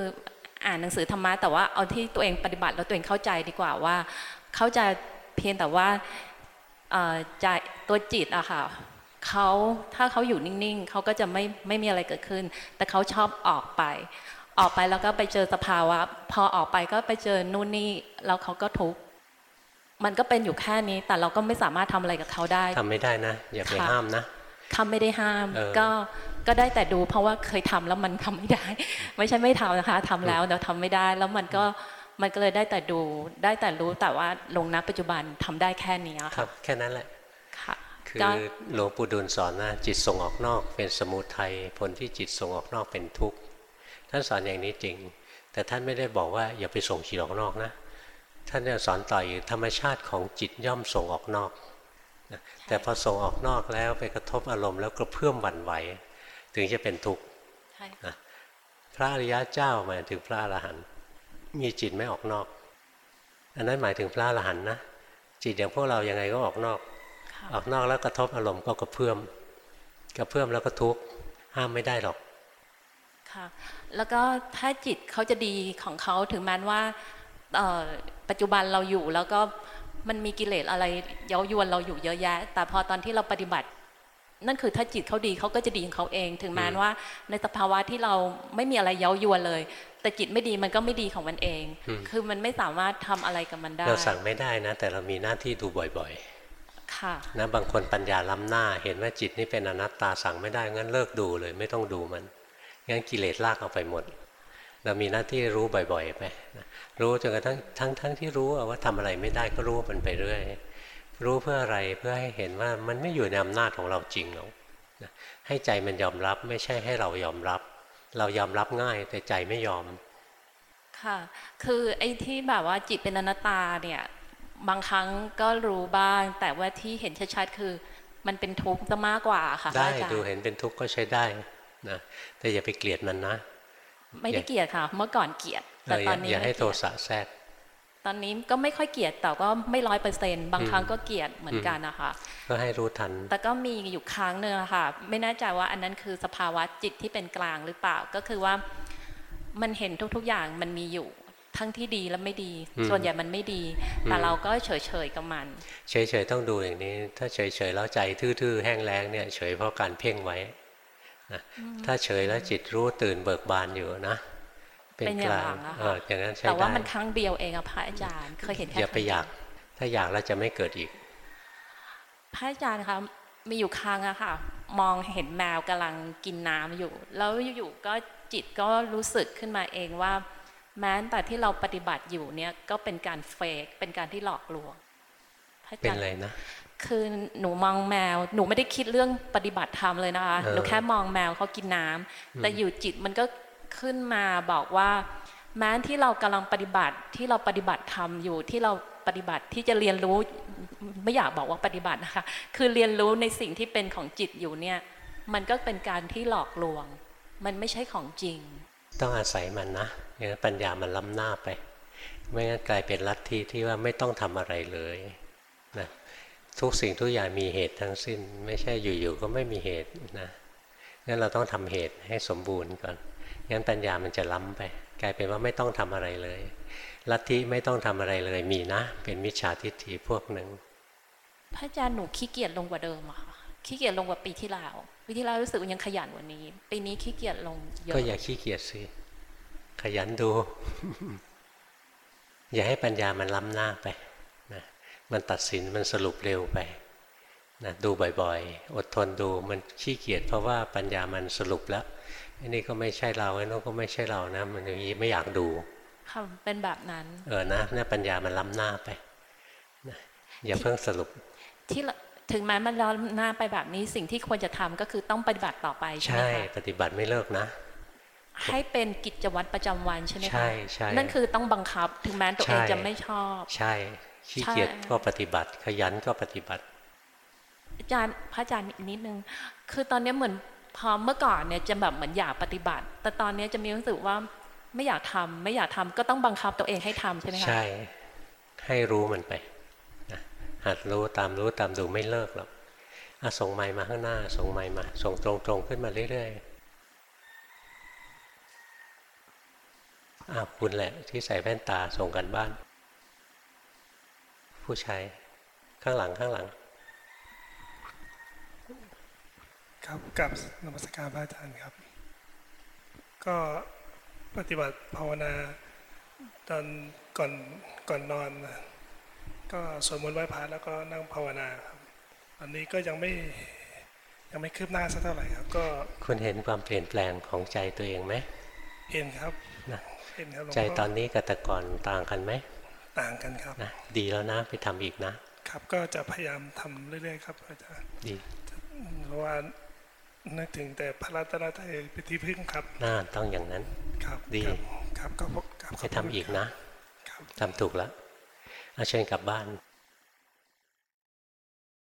[SPEAKER 14] อ่านหนังสือธรรมะแต่ว่าเอาที่ตัวเองปฏิบัติแล้วตัวเองเข้าใจดีกว่าว่าเขาจะเพียงแต่ว่าอ่อใจตัวจิตอะค่ะเขาถ้าเขาอยู่นิ่งๆเขาก็จะไม่ไม่มีอะไรเกิดขึ้น แต่เขาชอบออกไป ออกไปแล้วก็ไปเจอสภาวะ พอออกไปก็ไปเจอนู่นนี่แล้วเขาก็ทุกข์ มันก็เป็นอยู่แค่นี้ แต่เราก็ไม่สามารถทำอะไรกับเขาได้
[SPEAKER 1] ทำไม่ได้นะ อย่าไป
[SPEAKER 14] ค่ะ
[SPEAKER 1] ห้ามนะ
[SPEAKER 14] คำไม่ได้ห้าม
[SPEAKER 1] เออ
[SPEAKER 14] ก็ก็ได้แต่ดูเพราะว่าเคยทำแล้วมันทำไม่ได้ ไม่ใช่ไม่ทำนะคะทำแล้วแต่ทำไม่ได้ แล้วมันก็มันก็เลยได้แต่ดูได้แต่รู้แต่ว่าลงณปัจจุบันทำได้แค่นี้
[SPEAKER 1] ครั
[SPEAKER 14] ค่ะ
[SPEAKER 1] บแค่นั้นแหละ
[SPEAKER 14] ค่ะ
[SPEAKER 1] คือ
[SPEAKER 14] ก็
[SPEAKER 1] หลวงปู่ดูลสอนนะจิตส่งออกนอก เป็นสมุทัยผลที่จิตส่งออกนอกเป็นทุกข์ท่านสอนอย่างนี้จริง แต่ท่านไม่ได้บอกว่าอย่าไปส่งจิตออกนอกนะ ท่านจะสอนต่ออยู่ธรรมชาติของจิตย่อมส่งออกนอกนะแต่พอส่งออกนอกแล้วไปกระทบอารมณ์แล้วก็เพื่อมหวั่นไหว ถึงจะเป็นทุกข์
[SPEAKER 14] ใช่
[SPEAKER 1] นะพระอริยะเจ้าหมายถึงพระอรหันต์มีจิตไม่ออกนอก อันนั้นหมายถึงพระอรหันต์นะจิตอย่างพวกเรายังไงก็ออกนอก ออกนอกแล้วกระทบอารมณ์ก็กระเพื่อมกระเพื่อมแล้วก็ทุกข์ห้ามไม่ได้หรอก
[SPEAKER 14] ค่ะแล้วก็ถ้าจิตเขาจะดีของเขาถึงแม้ว่าเอ่อ ปัจจุบันเราอยู่แล้วก็มันมีกิเลสอะไรเย้ายวนเราอยู่เยอะแยะ แต่พอตอนที่เราปฏิบัติ นั่นคือถ้าจิตเขาดีเขาก็จะดีของเขาเอง ถึงแม้ว่า ในสภาวะที่เราไม่มีอะไรเย้ายวนเลย แต่จิตไม่ดีมันก็ไม่ดีของมันเอง
[SPEAKER 1] อืม
[SPEAKER 14] คือมันไม่สามารถทำอะไรกับมันได้
[SPEAKER 1] เราสั่งไม่ได้นะ แต่เรามีหน้าที่ดูบ่อย
[SPEAKER 14] ค่ะ
[SPEAKER 1] ๆนะบางคนปัญญาล้ำหน้า เห็นว่าจิตนี่เป็นอนัตตาสั่งไม่ได้งั้นเลิกดูเลย ไม่ต้องดูมันงั้นกิเลสลากเอาไปหมด เรามีหน้าที่รู้บ่อยๆไปนะ รู้จนกระทั่งทั้งทั้งที่รู้ว่าทำอะไรไม่ได้ก็รู้มันไปเรื่อย รู้เพื่ออะไรเพื่อให้เห็นว่ามันไม่อยู่ในอำนาจของเราจริงหรอกนะให้ใจมันยอมรับไม่ใช่ให้เรายอมรับ เรายอมรับง่ายแต่ใจไม่ยอม
[SPEAKER 14] ค่ะ คือไอ้ที่แบบว่าจิตเป็นอนัตตาเนี่ยบางครั้งก็รู้บ้าง แต่ว่าที่เห็นชัดๆคือ มันเป็นทุกข์ซะมากกว่าค่ะ
[SPEAKER 1] ได้
[SPEAKER 14] พระอาจารย์
[SPEAKER 1] ดูเห็นเป็นทุกข์ก็ใช้ได้นะแต่อย่าไปเกลียดมันนะ
[SPEAKER 14] ไม่ได้เกลียดค่ะ เมื่อก่อนเกลียด
[SPEAKER 1] เอ
[SPEAKER 14] แต่
[SPEAKER 1] ออ
[SPEAKER 14] ต
[SPEAKER 1] ย่า
[SPEAKER 14] อนนี้
[SPEAKER 1] อย่าให้
[SPEAKER 14] ไม่
[SPEAKER 1] โท
[SPEAKER 14] เกลียด
[SPEAKER 1] สะแทรก
[SPEAKER 14] ตอนนี้ก็ไม่ค่อยเกลียดแต่ก็ไม่ร้อยเปอร์เซ็นต์บางครั้งก็เกลียดเหมือนกันนะคะ
[SPEAKER 1] ก็ให้รู้ทัน
[SPEAKER 14] แต่ก็มีอยู่ครั้งหนึ่งอะค่ะ ไม่แน่ใจว่าอันนั้นคือสภาวะจิตที่เป็นกลางหรือเปล่าก็คือว่ามันเห็นทุกๆอย่างมันมีอยู่ทั้งที่ดีและไม่ดี
[SPEAKER 1] อืม
[SPEAKER 14] ส่วนใหญ่มันไม่ดี แต่
[SPEAKER 1] อืม
[SPEAKER 14] เราก็เฉยๆกับมัน
[SPEAKER 1] เฉยๆต้องดูอย่างนี้ ถ้าเฉยๆแล้วใจทื่อๆแห้งแล้งเนี่ยเฉยเพราะการเพ่งไว้นะถ้าเฉยแล้วจิตรู้ตื่นเบิกบานอยู่นะ เป็น
[SPEAKER 14] เป็นอกย่าง
[SPEAKER 1] ลา
[SPEAKER 14] ห
[SPEAKER 1] ง
[SPEAKER 14] ลังอะ
[SPEAKER 1] เอ
[SPEAKER 14] ค่ะ
[SPEAKER 1] ออย่างนั้นใช้
[SPEAKER 14] แต่ว่า
[SPEAKER 1] ได้
[SPEAKER 14] มันครั้งเดียวเองอะพระอาจารย์ เคยเห็นแค่
[SPEAKER 1] อย่าไป
[SPEAKER 14] ครั้ง
[SPEAKER 1] อยาก ถ้าอยากแล้วจะไม่เกิดอีก
[SPEAKER 14] พระอาจารย์คะมีอยู่ครั้งอะค่ะ มองเห็นแมวกำลังกินน้ำอยู่ แล้วอยู่ๆก็จิตก็รู้สึกขึ้นมาเองว่า แม้แต่ที่เราปฏิบัติอยู่เนี่ยก็เป็นการเฟกเป็นการที่หลอกลวงพระอา
[SPEAKER 1] เป็น
[SPEAKER 14] จารย์
[SPEAKER 1] อะไรนะ
[SPEAKER 14] คือหนูมองแมว หนูไม่ได้คิดเรื่องปฏิบัติธรรมเลยนะคะ
[SPEAKER 1] เออ
[SPEAKER 14] หนูแค่มองแมวเขากินน้ำ
[SPEAKER 1] อืม
[SPEAKER 14] แต่อยู่จิตมันก็ ขึ้นมาบอกว่า แม้ที่เรากำลังปฏิบัติที่เราปฏิบัติธรรมอยู่ที่เราปฏิบัติที่จะเรียนรู้ไม่อยากบอกว่าปฏิบัตินะคะ คือเรียนรู้ในสิ่งที่เป็นของจิตอยู่เนี่ย มันก็เป็นการที่หลอกลวง มันไม่ใช่ของจริง
[SPEAKER 1] ต้องอาศัยมันนะอย่างนั้นปัญญามันล้ำหน้าไป ไม่งั้นกลายเป็นลัทธิที่ว่าไม่ต้องทำอะไรเลยนะทุกสิ่งทุกอย่างมีเหตุทั้งสิ้น ไม่ใช่อยู่ๆก็ไม่มีเหตุนะงั้นเราต้องทำเหตุให้สมบูรณ์ก่อน งั้นปัญญามันจะล้ำไป กลายเป็นว่าไม่ต้องทำอะไรเลย ลัทธิไม่ต้องทำอะไรเลยมีนะ เป็นมิจฉาทิฏฐิพวกหนึ่ง
[SPEAKER 14] พระอาจารย์หนูขี้เกียจลงกว่าเดิมอะค่ะขี้เกียจลงกว่าปีที่แล้วปีที่แล้วรู้สึกว่ายังขยันกว่านี้ปีนี้ขี้เกียจลงเยอะ
[SPEAKER 1] ก็อย่าขี้เกียจสิขยันดู อย่าให้ปัญญามันล้ำหน้าไปนะมันตัดสินมันสรุปเร็วไป นะดูบ่อยๆ อดทนดูมันขี้เกียจเพราะว่าปัญญามันสรุปแล้วอันนี้ก็ไม่ใช่เราไอ้นู้นก็ไม่ใช่เรานะ มันอย่างนี้ไม่อยากดู
[SPEAKER 14] ค่ะเป็นแบบนั้น
[SPEAKER 1] เออนะเนี่ยปัญญามันล้ำหน้าไปนะอย่าเพิ่งสรุป
[SPEAKER 14] ที่ละถึงแม้มันล้อหน้าไปแบบนี้สิ่งที่ควรจะทำก็คือต้องปฏิบัติต่อไปใช่ไหม
[SPEAKER 1] ใช่
[SPEAKER 14] คะ
[SPEAKER 1] ปฏิบัติไม่เลิกนะ
[SPEAKER 14] ให้เป็นกิจวัตรประจำวันใช่ไหมคะ
[SPEAKER 1] ใช่ใช่
[SPEAKER 14] นั่นคือต้องบังคับ ถึงแม้ตัวเอง
[SPEAKER 1] ใช่
[SPEAKER 14] จะไม่ชอบ
[SPEAKER 1] ใช่ขี้เกียจ
[SPEAKER 14] ใช่
[SPEAKER 1] ก็ปฏิบัติ ขยันก็ปฏิบัติ
[SPEAKER 14] อาจารย์พระอาจารย์อีกนิดนึง คือตอนนี้เหมือนพอเมื่อก่อนเนี่ยจะแบบเหมือนอยากปฏิบัติ แต่ตอนนี้จะมีรู้สึกว่าไม่อยากทำไม่อยากทำก็ต้องบังคับตัวเองให้ทำใช่ไหมคะ
[SPEAKER 1] ใช่ให้รู้มันไปนะหัดรู้ตามรู้ตามดูไม่เลิกหรอกอะส่งไม้มาข้างหน้า ส่งไม้มา ส่งตรงๆขึ้นมาเรื่อยๆอ้าวคุณแหละ ที่ใส่แว่นตาส่งกันบ้าน ผู้ชายข้างหลังข้างหลัง
[SPEAKER 15] ครับกับนมัสการพระอาจารย์ครับ ก็ปฏิบัติภาวนาตอนก่อนก่อนนอนนะก็สวดมนต์ไหว้พระแล้วก็นั่งภาวนาครับตอนนี้ก็ยังไม่ยังไม่คืบหน้าสักเท่าไหร่ครับ ก็
[SPEAKER 1] คุณเห็นความเปลี่ยนแปลงของใจตัวเองไหม
[SPEAKER 15] เห็นครับ
[SPEAKER 1] นะ
[SPEAKER 15] เห็นครับหลวง
[SPEAKER 1] ใจ
[SPEAKER 15] พ่
[SPEAKER 1] ตอนนี้กับแต่ก่อนต่างกันไหม
[SPEAKER 15] ต่างกันครับ
[SPEAKER 1] นะดีแล้วนะไปทำอีกนะ
[SPEAKER 15] ครับก็จะพยายามทำเรื่อยๆครับอาจารย์
[SPEAKER 1] ดี
[SPEAKER 15] เพราะว่า นึกถึงแต่พระรัตนตรัยเป็นที่พึ่งครับ
[SPEAKER 1] น่าต้องอย่างนั้น
[SPEAKER 15] ครับ
[SPEAKER 1] ดี
[SPEAKER 15] ครับก็พบครับ
[SPEAKER 1] ไปทำอีกนะทำถูกแล้วเอาเชิญกลับบ้าน